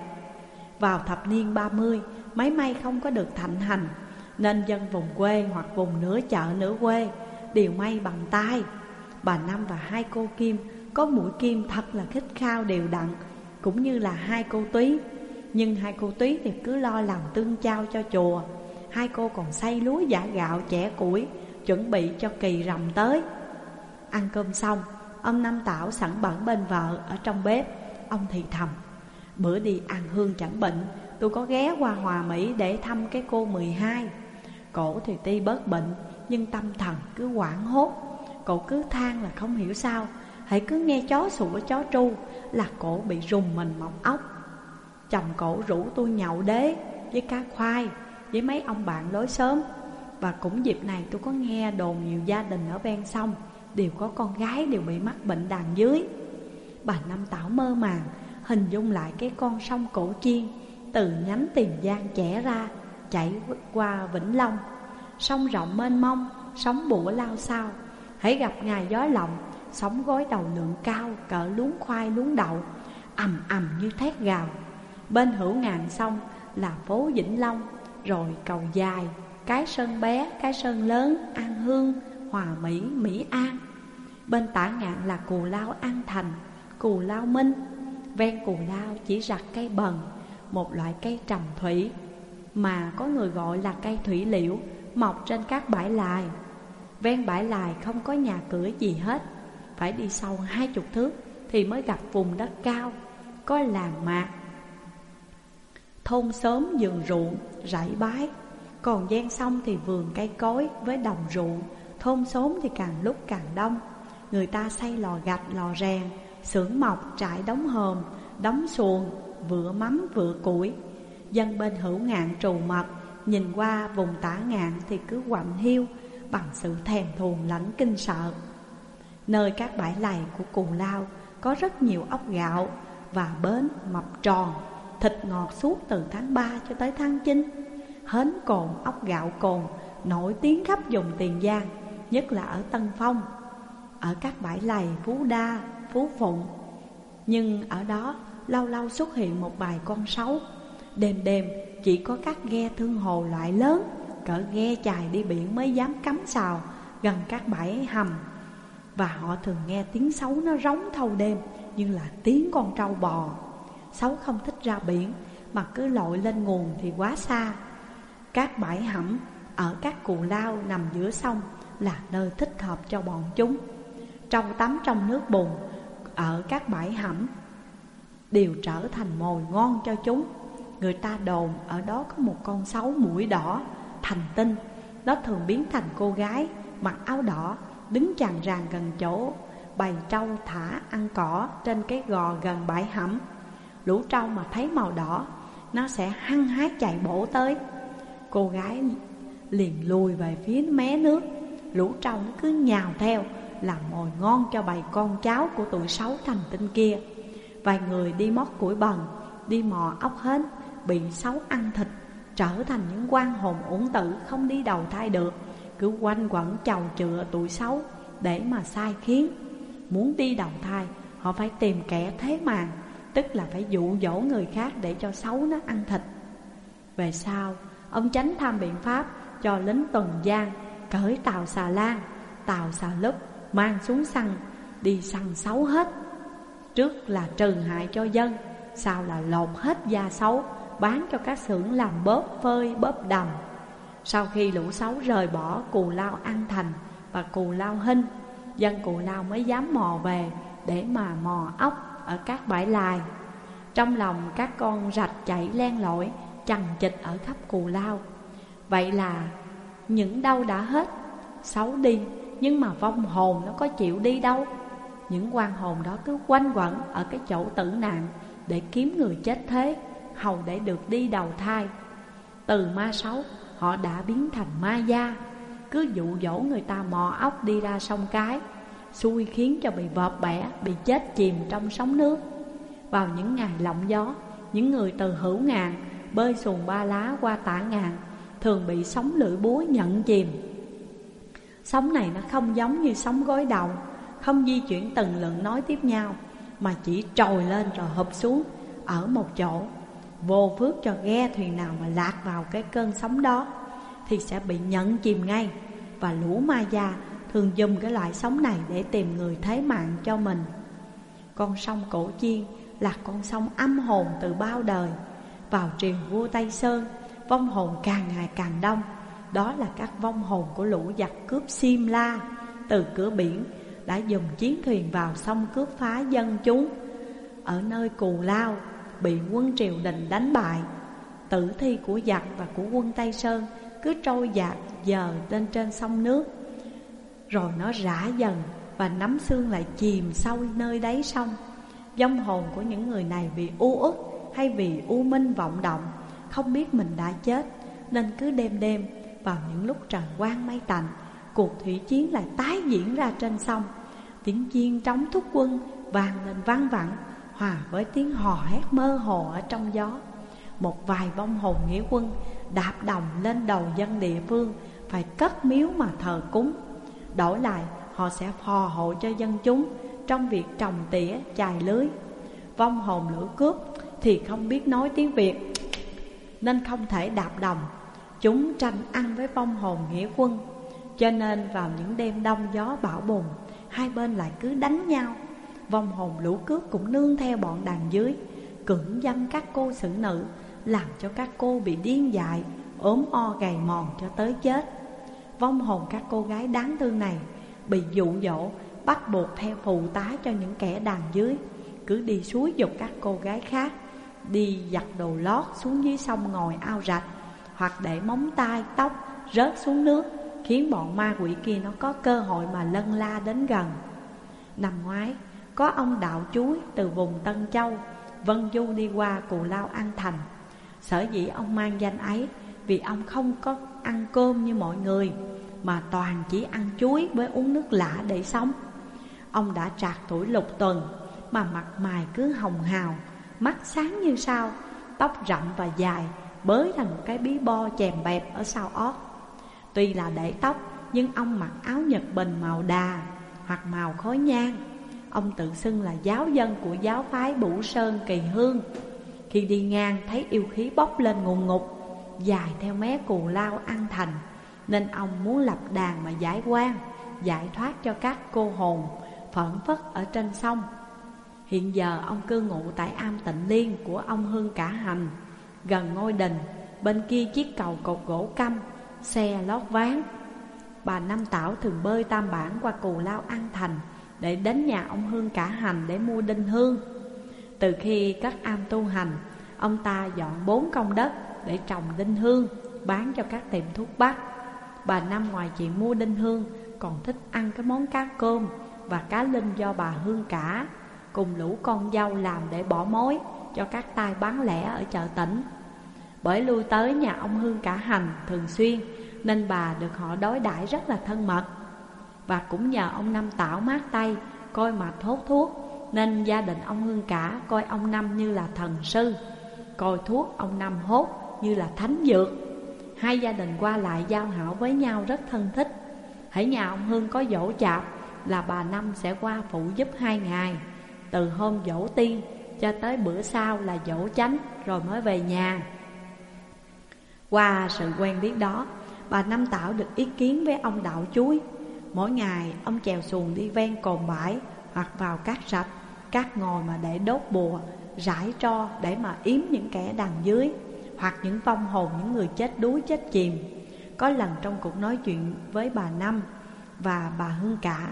Vào thập niên 30 Máy may không có được thạnh hành, Nên dân vùng quê hoặc vùng nửa chợ nửa quê đều may bằng tay. Bà Năm và hai cô Kim, có mũi kim thật là khích khao đều đặn, Cũng như là hai cô Túy. Nhưng hai cô Túy thì cứ lo làm tương trao cho chùa. Hai cô còn xay lúa giả gạo chẻ củi, Chuẩn bị cho kỳ rằm tới. Ăn cơm xong, Ông Năm Tảo sẵn bẩn bên vợ ở trong bếp. Ông thì thầm, Bữa đi ăn hương chẳng bệnh, Tôi có ghé qua Hòa Mỹ để thăm cái cô 12 Cổ thì ti bớt bệnh nhưng tâm thần cứ quảng hốt, Cậu cứ than là không hiểu sao. Hãy cứ nghe chó sủa, chó tru Là cổ bị rùng mình mọc ốc. Chồng cổ rủ tôi nhậu đế Với cá khoai, Với mấy ông bạn lối sớm Và cũng dịp này tôi có nghe đồn nhiều gia đình ở ven sông Đều có con gái đều bị mắc bệnh đàn dưới. Bà Năm Tảo mơ màng, Hình dung lại cái con sông cổ chiên Từ nhánh tiền giang chẻ ra, Chảy qua Vĩnh Long. Sông rộng mênh mông, sóng bủa lao sao Hãy gặp ngài gió lộng, sóng gối đầu lượng cao Cỡ luống khoai luống đậu, ầm ầm như thét gào. Bên hữu ngàn sông là phố Vĩnh Long Rồi cầu dài, cái sơn bé, cái sơn lớn, An Hương, Hòa Mỹ, Mỹ An. Bên tả ngạn là cù lao An Thành, cù lao Minh. Ven cù lao chỉ rặt cây bần, một loại cây trầm thủy Mà có người gọi là cây thủy liễu mọc trên các bãi lài. Ven bãi lài không có nhà cửa gì hết. Phải đi sâu hai chục thước Thì mới gặp vùng đất cao Có làng mạc. Thôn xóm vườn ruộng rải bái. Còn gian sông thì vườn cây cối với đồng ruộng Thôn xóm thì càng lúc càng đông. Người ta xây lò gạch, lò rèn xưởng mọc, trại đóng hòm, đóng xuồng Vựa mắm, vựa củi. Dân bên hữu ngạn trù mật Nhìn qua vùng tả ngạn thì cứ quạnh hiu Bằng sự thèm thuồng lẫn kinh sợ. Nơi các bãi lầy của Cù Lao Có rất nhiều ốc gạo Và bến mập tròn Thịt ngọt suốt từ tháng 3 cho tới tháng 9 Hến cồn, ốc gạo cồn Nổi tiếng khắp vùng Tiền Giang Nhất là ở Tân Phong Ở các bãi lầy Phú Đa, Phú Phụng. Nhưng ở đó lâu lâu xuất hiện một vài con sấu Đêm đêm, chỉ có các ghe thương hồ loại lớn, Cỡ ghe chài đi biển mới dám cắm sào, Gần các bãi hầm. Và họ thường nghe tiếng sấu nó rống thâu đêm Nhưng là tiếng con trâu bò. Sấu không thích ra biển, Mà cứ lội lên nguồn thì quá xa. Các bãi hầm ở các cù lao nằm giữa sông Là nơi thích hợp cho bọn chúng. Trong tắm trong nước bùn, Ở các bãi hầm, Đều trở thành mồi ngon cho chúng. Người ta đồn ở đó có một con sấu mũi đỏ, Thành tinh. Nó thường biến thành cô gái, Mặc áo đỏ, Đứng chàng ràng gần chỗ, Bày trâu thả ăn cỏ Trên cái gò gần bãi hẩm Lũ trâu mà thấy màu đỏ, Nó sẽ hăng hái chạy bổ tới. Cô gái liền lùi về phía mé nước. Lũ trâu nó cứ nhào theo, Làm mồi ngon cho bầy con cháu của tụi sáu thành tinh kia. Vài người đi mót củi bần, Đi mò ốc hến bị xấu ăn thịt Trở thành những quan hồn uổng tử không đi đầu thai được. Cứ quanh quẩn chầu chựa tuổi xấu để mà sai khiến. Muốn đi đầu thai họ phải tìm kẻ thế màng Tức là phải dụ dỗ người khác để cho xấu nó ăn thịt. Về sau ông tránh tham biện pháp cho lính tuần giang Cởi tàu xà lan, tàu xà lúp Mang xuống săn, đi săn xấu hết. Trước là trừ hại cho dân Sau là lột hết da xấu bán cho các xưởng làm bóp phơi bóp đầm. Sau khi lũ xấu rời bỏ cù lao An Thành và cù lao Hinh, dân cù lao mới dám mò về để mà mò ốc ở các bãi lài Trong lòng các con rạch chảy len lỏi, chằng chịch ở khắp cù lao. Vậy là những đau đã hết, xấu đi, nhưng mà vong hồn nó có chịu đi đâu. Những quan hồn đó cứ quanh quẩn ở cái chỗ tử nạn để kiếm người chết thế hầu để được đi đầu thai. Từ ma xấu họ đã biến thành ma gia Cứ dụ dỗ người ta mò ốc đi ra sông cái Xui khiến cho bị vọt bẻ, bị chết chìm trong sóng nước. Vào những ngày lộng gió Những người từ hữu ngàn bơi xuồng ba lá qua tả ngàn Thường bị sóng lưỡi búa nhận chìm. Sóng này nó không giống như sóng gối đầu Không di chuyển từng lần nói tiếp nhau Mà chỉ trồi lên rồi hợp xuống Ở một chỗ. Vô phước cho ghe thuyền nào mà lạc vào cái cơn sóng đó, Thì sẽ bị nhận chìm ngay. Và lũ ma gia thường dùng cái loại sóng này để tìm người thế mạng cho mình. Con sông Cổ Chiên là con sông âm hồn từ bao đời. Vào triều vua Tây Sơn, Vong hồn càng ngày càng đông. Đó là các vong hồn của lũ giặc cướp Sim La. Từ cửa biển đã dùng chiến thuyền vào sông cướp phá dân chúng. Ở nơi Cù Lao bị quân triều đình đánh bại. Tử thi của giặc và của quân Tây Sơn cứ trôi dạt dờ lên trên sông nước. Rồi nó rã dần và nắm xương lại chìm sâu nơi đáy sông. Dông hồn của những người này vì u uất hay vì u minh vọng động, Không biết mình đã chết, Nên cứ đêm đêm vào những lúc trời quang mây tạnh, Cuộc thủy chiến lại tái diễn ra trên sông. Tiếng chiên trống thúc quân vang lên vang vẳng hòa với tiếng hò hét mơ hồ ở trong gió. Một vài bông hồn nghĩa quân đạp đồng lên đầu dân địa phương phải cất miếu mà thờ cúng. Đổi lại họ sẽ phò hộ cho dân chúng trong việc trồng tỉa, chài lưới. Vong hồn lửa cướp thì không biết nói tiếng Việt nên không thể đạp đồng. Chúng tranh ăn với vong hồn nghĩa quân Cho nên vào những đêm đông gió bão bùng Hai bên lại cứ đánh nhau Vong hồn lũ cướp cũng nương theo bọn đàn dưới Cưỡng dâm các cô xử nữ Làm cho các cô bị điên dại ốm o gầy mòn cho tới chết. Vong hồn các cô gái đáng thương này Bị dụ dỗ Bắt buộc theo phụ tá cho những kẻ đàn dưới. Cứ đi suối dục các cô gái khác Đi giặt đồ lót xuống dưới sông ngồi ao rạch Hoặc để móng tay, tóc rớt xuống nước Khiến bọn ma quỷ kia nó có cơ hội mà lân la đến gần. Năm ngoái, có ông đạo chuối từ vùng Tân Châu, Vân Du đi qua Cù Lao An Thành. Sở dĩ ông mang danh ấy, Vì ông không có ăn cơm như mọi người, Mà toàn chỉ ăn chuối với uống nước lã để sống. Ông đã trạc tuổi lục tuần, Mà mặt mày cứ hồng hào, Mắt sáng như sao, Tóc rậm và dài, Bới thành một cái bí bo chèm bẹp ở sau ót. Tuy là để tóc, Nhưng ông mặc áo nhật bình màu đà Hoặc màu khói nhang. Ông tự xưng là giáo dân của giáo phái Bủ Sơn Kỳ Hương. Khi đi ngang, thấy yêu khí bốc lên ngùn ngục Dài theo mé cù lao ăn thành, Nên ông muốn lập đàn mà giải quan, Giải thoát cho các cô hồn, Phẫn phất ở trên sông. Hiện giờ ông cư ngụ tại am tịnh liên của ông Hương Cả Hành, Gần ngôi đình Bên kia chiếc cầu cột gỗ căm, Xe lót ván. Bà Năm Tảo thường bơi tam bản qua cù lao ăn thành để đến nhà ông Hương Cả Hành để mua đinh hương. Từ khi các am tu hành, Ông ta dọn bốn công đất để trồng đinh hương, Bán cho các tiệm thuốc bắc. Bà Năm ngoài chuyện mua đinh hương, Còn thích ăn cái món cá cơm Và cá linh do bà Hương Cả, Cùng lũ con dâu làm để bỏ mối Cho các tay bán lẻ ở chợ tỉnh. Bởi lui tới nhà ông Hương Cả Hành thường xuyên, Nên bà được họ đối đãi rất là thân mật. Và cũng nhờ ông Năm tảo mát tay, Coi mạch hốt thuốc. Nên gia đình ông Hương Cả coi ông Năm như là thần sư. Coi thuốc ông Năm hốt như là thánh dược. Hai gia đình qua lại giao hảo với nhau rất thân thích. Hãy nhà ông Hương có dỗ chạp Là bà Năm sẽ qua phụ giúp hai ngày. Từ hôm dỗ tiên cho tới bữa sau là dỗ chánh, Rồi mới về nhà. Qua sự quen biết đó, Bà Năm Tảo được ý kiến với ông Đạo Chuối. Mỗi ngày, ông chèo xuồng đi ven cồn bãi Hoặc vào các rạch, Các ngồi mà để đốt bùa, Rải tro để mà yếm những kẻ đằng dưới, Hoặc những vong hồn, những người chết đuối, chết chìm. Có lần trong cuộc nói chuyện với bà Năm Và bà Hương Cả,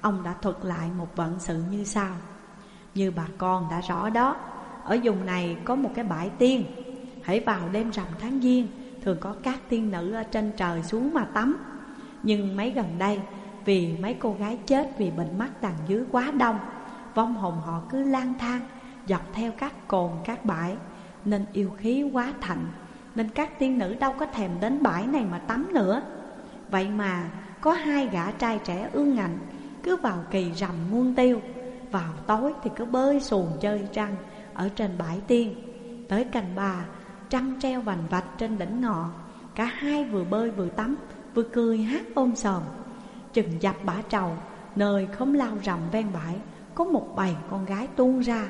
Ông đã thuật lại một vận sự như sau. Như bà con đã rõ đó, Ở vùng này có một cái bãi tiên. Hãy vào đêm rằm tháng giêng, Thường có các tiên nữ ở trên trời xuống mà tắm. Nhưng mấy gần đây vì mấy cô gái chết vì bệnh mắt đằng dưới quá đông. Vong hồn họ cứ lang thang, Dọc theo các cồn, các bãi, Nên yêu khí quá thạnh, Nên các tiên nữ đâu có thèm đến bãi này mà tắm nữa. Vậy mà có hai gã trai trẻ ương ngạnh Cứ vào kỳ rằm muôn tiêu, Vào tối thì cứ bơi xuồng chơi trăng Ở trên bãi tiên. Tới cành bà, Trăng treo vành vạch trên đỉnh ngọ, Cả hai vừa bơi vừa tắm, Vừa cười hát ôm sòm. Chừng dập bả trầu, Nơi khóm lao rầm ven bãi, Có một bầy con gái tuôn ra,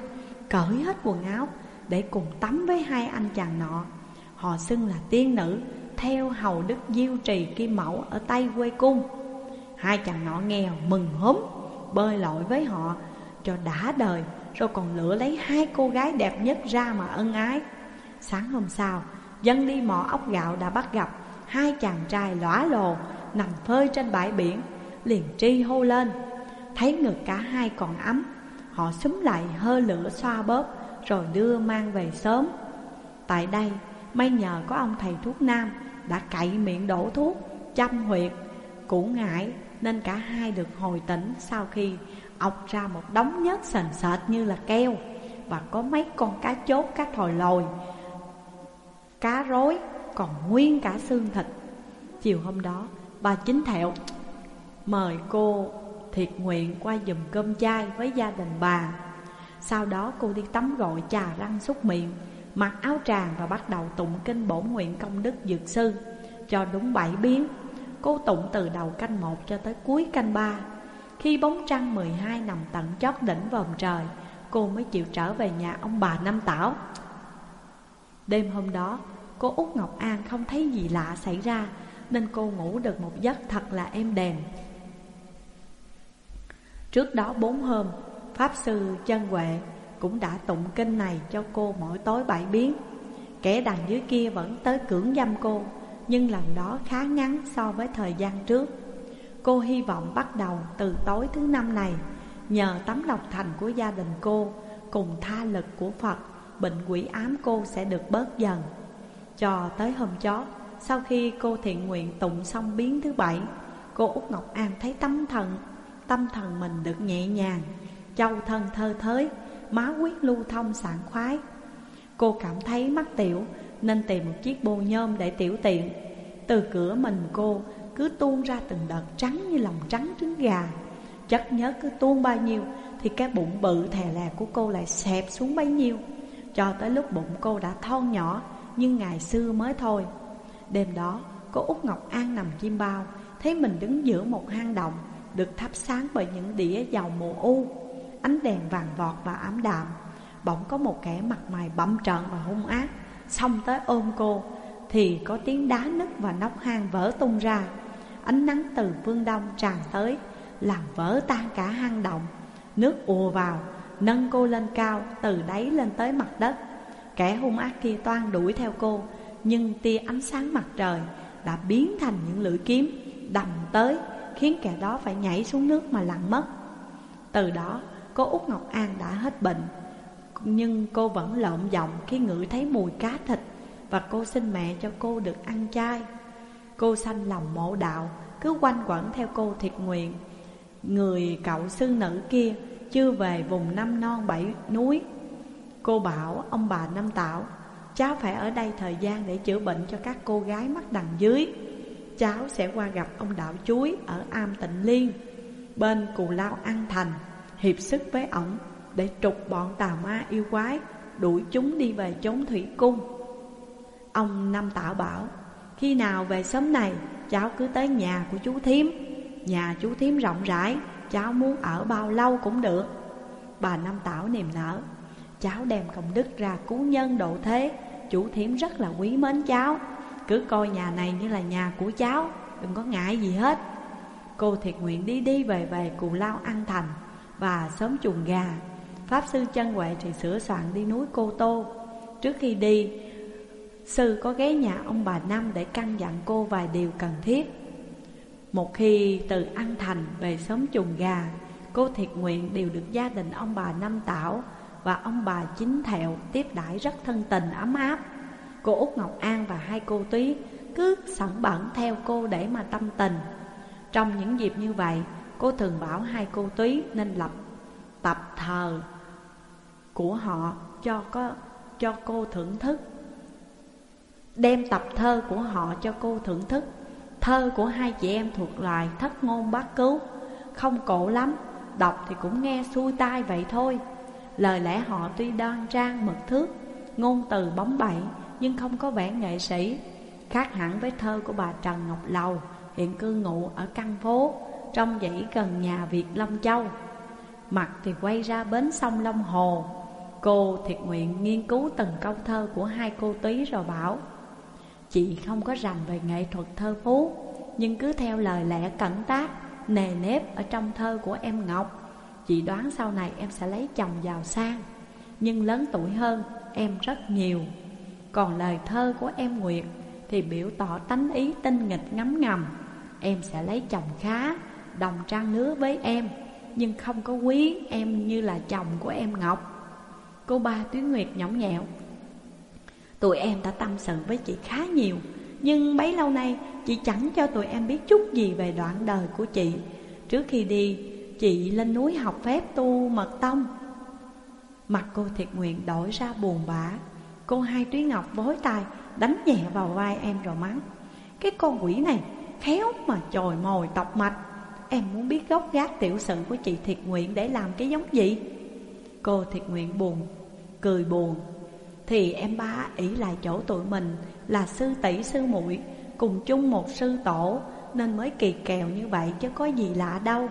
Cởi hết quần áo Để cùng tắm với hai anh chàng nọ. Họ xưng là tiên nữ, Theo hầu đức diêu trì kim mẫu Ở Tây quê cung. Hai chàng nọ nghèo mừng húm, Bơi lội với họ Cho đã đời, Rồi còn lựa lấy hai cô gái đẹp nhất ra mà ân ái. Sáng hôm sau, Dân đi mò ốc gạo đã bắt gặp Hai chàng trai lõa lồ Nằm phơi trên bãi biển. Liền tri hô lên. Thấy ngực cả hai còn ấm Họ xúm lại hơ lửa xoa bóp Rồi đưa mang về sớm. Tại đây may nhờ có ông thầy thuốc nam Đã cậy miệng đổ thuốc Chăm huyệt Củ ngại Nên cả hai được hồi tỉnh Sau khi ọc ra một đống nhớt sền sệt như là keo Và có mấy con cá chốt, cá thòi lồi Cá rối Còn nguyên cả xương thịt. Chiều hôm đó Bà chính thẹo Mời cô thiệt nguyện qua dùm cơm chay với gia đình bà. Sau đó cô đi tắm gội trà răng xúc miệng, Mặc áo tràng và bắt đầu tụng kinh bổn nguyện công đức dược sư. Cho đúng bảy biến, Cô tụng từ đầu canh một cho tới cuối canh ba. Khi bóng trăng 12 nằm tận chót đỉnh vòm trời, Cô mới chịu trở về nhà ông bà Năm Tảo. Đêm hôm đó, Cô Út Ngọc An không thấy gì lạ xảy ra, Nên cô ngủ được một giấc thật là êm đềm. Trước đó bốn hôm, Pháp sư chân Huệ cũng đã tụng kinh này cho cô mỗi tối bảy biến. Kẻ đằng dưới kia vẫn tới cưỡng dâm cô, Nhưng lần đó khá ngắn so với thời gian trước. Cô hy vọng bắt đầu từ tối thứ năm này, Nhờ tấm lòng thành của gia đình cô Cùng tha lực của Phật, Bệnh quỷ ám cô sẽ được bớt dần. Cho tới hôm chót, Sau khi cô thiện nguyện tụng xong biến thứ bảy, Cô Út Ngọc An thấy tâm thần Tâm thần mình được nhẹ nhàng Châu thân thơ thới Máu huyết lưu thông sảng khoái. Cô cảm thấy mắc tiểu, Nên tìm một chiếc bô nhôm để tiểu tiện. Từ cửa mình cô cứ tuôn ra từng đợt trắng như lòng trắng trứng gà. Chất nhớ cứ tuôn bao nhiêu, Thì cái bụng bự thè lè của cô lại xẹp xuống bấy nhiêu. Cho tới lúc bụng cô đã thon nhỏ, Nhưng ngày xưa mới thôi. Đêm đó, cô Út Ngọc An nằm chim bao, Thấy mình đứng giữa một hang động. Được thắp sáng bởi những đĩa dầu mùa u, Ánh đèn vàng vọt và ám đạm. Bỗng có một kẻ mặt mày bậm trợn và hung ác, Xông tới ôm cô, Thì có tiếng đá nứt và nóc hang vỡ tung ra. Ánh nắng từ phương đông tràn tới, Làm vỡ tan cả hang động. Nước ùa vào, Nâng cô lên cao, Từ đáy lên tới mặt đất. Kẻ hung ác kia toan đuổi theo cô, Nhưng tia ánh sáng mặt trời Đã biến thành những lưỡi kiếm Đầm tới Khiến kẻ đó phải nhảy xuống nước mà lặn mất. Từ đó, cô Út Ngọc An đã hết bệnh. Nhưng cô vẫn lộn giọng khi ngửi thấy mùi cá thịt Và cô xin mẹ cho cô được ăn chay. Cô sanh lòng mộ đạo, Cứ quanh quẩn theo cô thiệt nguyện. Người cậu sư nữ kia Chưa về vùng năm non bảy núi. Cô bảo, ông bà Năm Tạo Cháu phải ở đây thời gian để chữa bệnh cho các cô gái mắc đằng dưới. Cháu sẽ qua gặp ông đạo chuối ở am tịnh liên, Bên cù lao an thành, Hiệp sức với ổng để trục bọn tà ma yêu quái, Đuổi chúng đi về chốn thủy cung. Ông Năm Tạo bảo, khi nào về sớm này, Cháu cứ tới nhà của chú Thiếm Nhà chú Thiếm rộng rãi, Cháu muốn ở bao lâu cũng được. Bà Năm Tảo niềm nở, Cháu đem công đức ra cứu nhân độ thế Chủ Thiếm rất là quý mến cháu. Cứ coi nhà này như là nhà của cháu, Đừng có ngại gì hết. Cô thiệt nguyện đi đi về về cù lao ăn thành Và sớm chuồng gà. Pháp sư chân huệ thì sửa soạn đi núi Cô Tô. Trước khi đi, Sư có ghé nhà ông bà Năm để căn dặn cô vài điều cần thiết. Một khi từ ăn thành về sớm chuồng gà, Cô thiệt nguyện đều được gia đình ông bà Năm Tảo Và ông bà Chính Thẹo tiếp đãi rất thân tình, ấm áp. Cô Út Ngọc An và hai cô Túy cứ sẵn bẩn theo cô để mà tâm tình. Trong những dịp như vậy Cô thường bảo hai cô Túy nên lập tập thờ của họ cho có cho cô thưởng thức. Đem tập thơ của họ cho cô thưởng thức. Thơ của hai chị em thuộc loài thất ngôn bát cứu. Không cổ lắm, đọc thì cũng nghe xuôi tai vậy thôi. Lời lẽ họ tuy đoan trang mực thước Ngôn từ bóng bẩy nhưng không có vẻ nghệ sĩ. Khác hẳn với thơ của bà Trần Ngọc Lầu, Hiện cư ngụ ở căn phố, Trong dãy gần nhà Việt Long Châu. Mặt thì quay ra bến sông Long Hồ. Cô thiệt nguyện nghiên cứu từng câu thơ của hai cô tí rồi bảo, Chị không có rành về nghệ thuật thơ phú, Nhưng cứ theo lời lẽ cẩn tác, Nề nếp ở trong thơ của em Ngọc. Chị đoán sau này em sẽ lấy chồng giàu sang, Nhưng lớn tuổi hơn em rất nhiều. Còn lời thơ của em Nguyệt Thì biểu tỏ tánh ý tinh nghịch ngấm ngầm. Em sẽ lấy chồng khá Đồng trang lứa với em Nhưng không có quý em như là chồng của em Ngọc. Cô ba Tuyến Nguyệt nhõng nhẹo Tụi em đã tâm sự với chị khá nhiều Nhưng bấy lâu nay chị chẳng cho tụi em biết chút gì về đoạn đời của chị. Trước khi đi, chị lên núi học phép tu mật tông. Mặt cô thiệt nguyện đổi ra buồn bã. Cô hai Túy Ngọc bối tay đánh nhẹ vào vai em rồi mắng. Cái con quỷ này khéo mà trồi mồi tọc mạch. Em muốn biết gốc gác tiểu sự của chị Thiệt Nguyện để làm cái giống gì? Cô Thiệt Nguyện buồn, cười buồn. Thì em ba ỷ lại chỗ tụi mình là sư tỷ sư muội Cùng chung một sư tổ Nên mới kỳ kèo như vậy chứ có gì lạ đâu.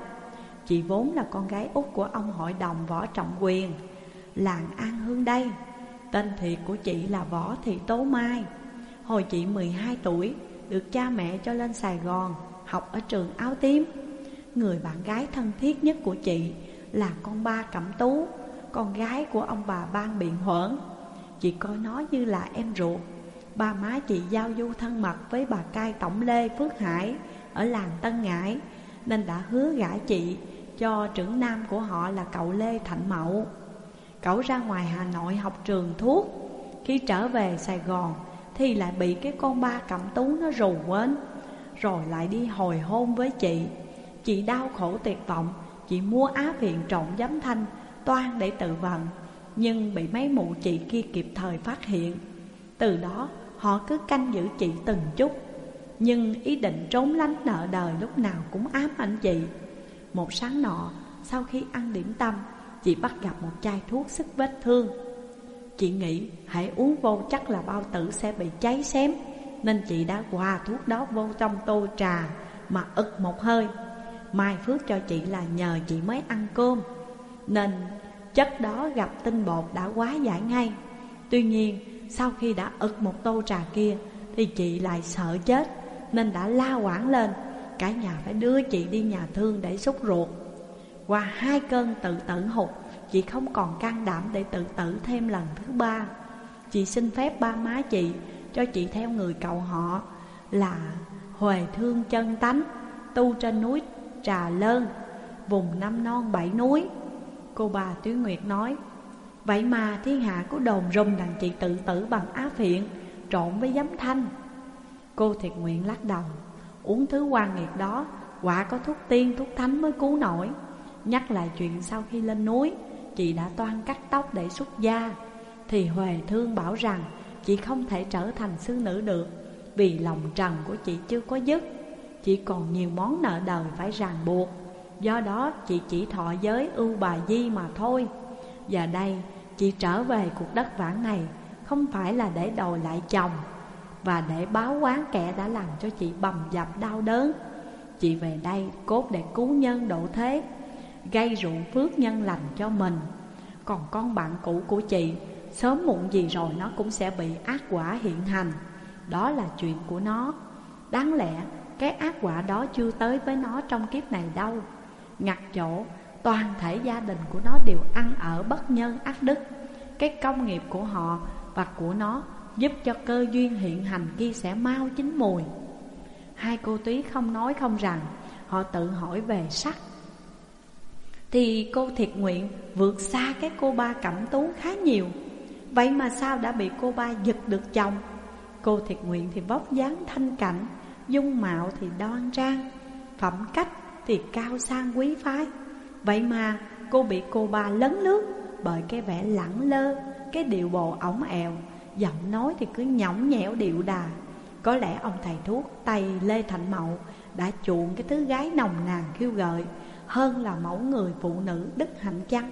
Chị vốn là con gái út của ông hội đồng Võ Trọng Quyền Làng An Hương đây. Tên thiệt của chị là Võ Thị Tố Mai. Hồi chị 12 tuổi, Được cha mẹ cho lên Sài Gòn Học ở trường áo tím. Người bạn gái thân thiết nhất của chị Là con ba Cẩm Tú, Con gái của ông bà Ban Biện Huẩn. Chị coi nó như là em ruột. Ba má chị giao du thân mật với bà cai tổng lê Phước Hải Ở làng Tân Ngãi, Nên đã hứa gả chị cho trưởng nam của họ là cậu Lê Thạnh Mậu. Cậu ra ngoài Hà Nội học trường thuốc. Khi trở về Sài Gòn Thì lại bị cái con ba cẩm tú nó rù quên Rồi lại đi hồi hôn với chị. Chị đau khổ tuyệt vọng. Chị mua á viện trộn giấm thanh, Toan để tự vận. Nhưng bị mấy mụ chị kia kịp thời phát hiện. Từ đó, họ cứ canh giữ chị từng chút. Nhưng ý định trốn lánh nợ đời lúc nào cũng ám ảnh chị. Một sáng nọ, sau khi ăn điểm tâm Chị bắt gặp một chai thuốc sức vết thương. Chị nghĩ, hãy uống vô chắc là bao tử sẽ bị cháy xém. Nên chị đã hòa thuốc đó vô trong tô trà Mà ực một hơi. Mai phước cho chị là nhờ chị mới ăn cơm. Nên chất đó gặp tinh bột đã quá giải ngay. Tuy nhiên, sau khi đã ực một tô trà kia, Thì chị lại sợ chết, Nên đã la quảng lên. Cả nhà phải đưa chị đi nhà thương để xúc ruột. Qua hai cơn tự tử hụt. Chị không còn can đảm để tự tử thêm lần thứ ba. Chị xin phép ba má chị Cho chị theo người cậu họ Là huề Thương Chân Tánh, Tu trên núi Trà Lơn, Vùng năm non bảy núi. Cô bà Tuyết Nguyệt nói, Vậy mà thiên hạ có đồn rùm rằng chị tự tử bằng á phiện, Trộn với giấm thanh. Cô thiệt nguyện lắc đầu, Uống thứ quan nghiệt đó, Quả có thuốc tiên thuốc thánh mới cứu nổi. Nhắc lại chuyện sau khi lên núi, Chị đã toan cắt tóc để xuất gia. Thì Huệ Thương bảo rằng Chị không thể trở thành sư nữ được, Vì lòng trần của chị chưa có dứt. Chị còn nhiều món nợ đời phải ràng buộc. Do đó, chị chỉ thọ giới ưu bà di mà thôi. Giờ đây, chị trở về cuộc đất vãng này Không phải là để đòi lại chồng, Và để báo quán kẻ đã làm cho chị bầm dập đau đớn. Chị về đây cốt để cứu nhân độ thế. Gây ruộng phước nhân lành cho mình. Còn con bạn cũ của chị, Sớm muộn gì rồi nó cũng sẽ bị ác quả hiện hành. Đó là chuyện của nó. Đáng lẽ, cái ác quả đó chưa tới với nó trong kiếp này đâu. Ngặt chỗ, toàn thể gia đình của nó đều ăn ở bất nhân ác đức. Cái công nghiệp của họ và của nó Giúp cho cơ duyên hiện hành kia sẽ mau chín mùi. Hai cô túy không nói không rằng, Họ tự hỏi về sắc thì cô thiệt nguyện vượt xa cái cô ba cẩm tú khá nhiều. Vậy mà sao đã bị cô ba giật được chồng? Cô thiệt nguyện thì vóc dáng thanh cảnh, Dung mạo thì đoan trang, Phẩm cách thì cao sang quý phái. Vậy mà cô bị cô ba lấn lướt Bởi cái vẻ lẳng lơ, Cái điệu bộ ổng ẹo, Giọng nói thì cứ nhõng nhẽo điệu đà. Có lẽ ông thầy thuốc Tây Lê Thành Mậu Đã chuộng cái thứ gái nồng nàn khiêu gợi hơn là mẫu người phụ nữ đức hạnh chăng?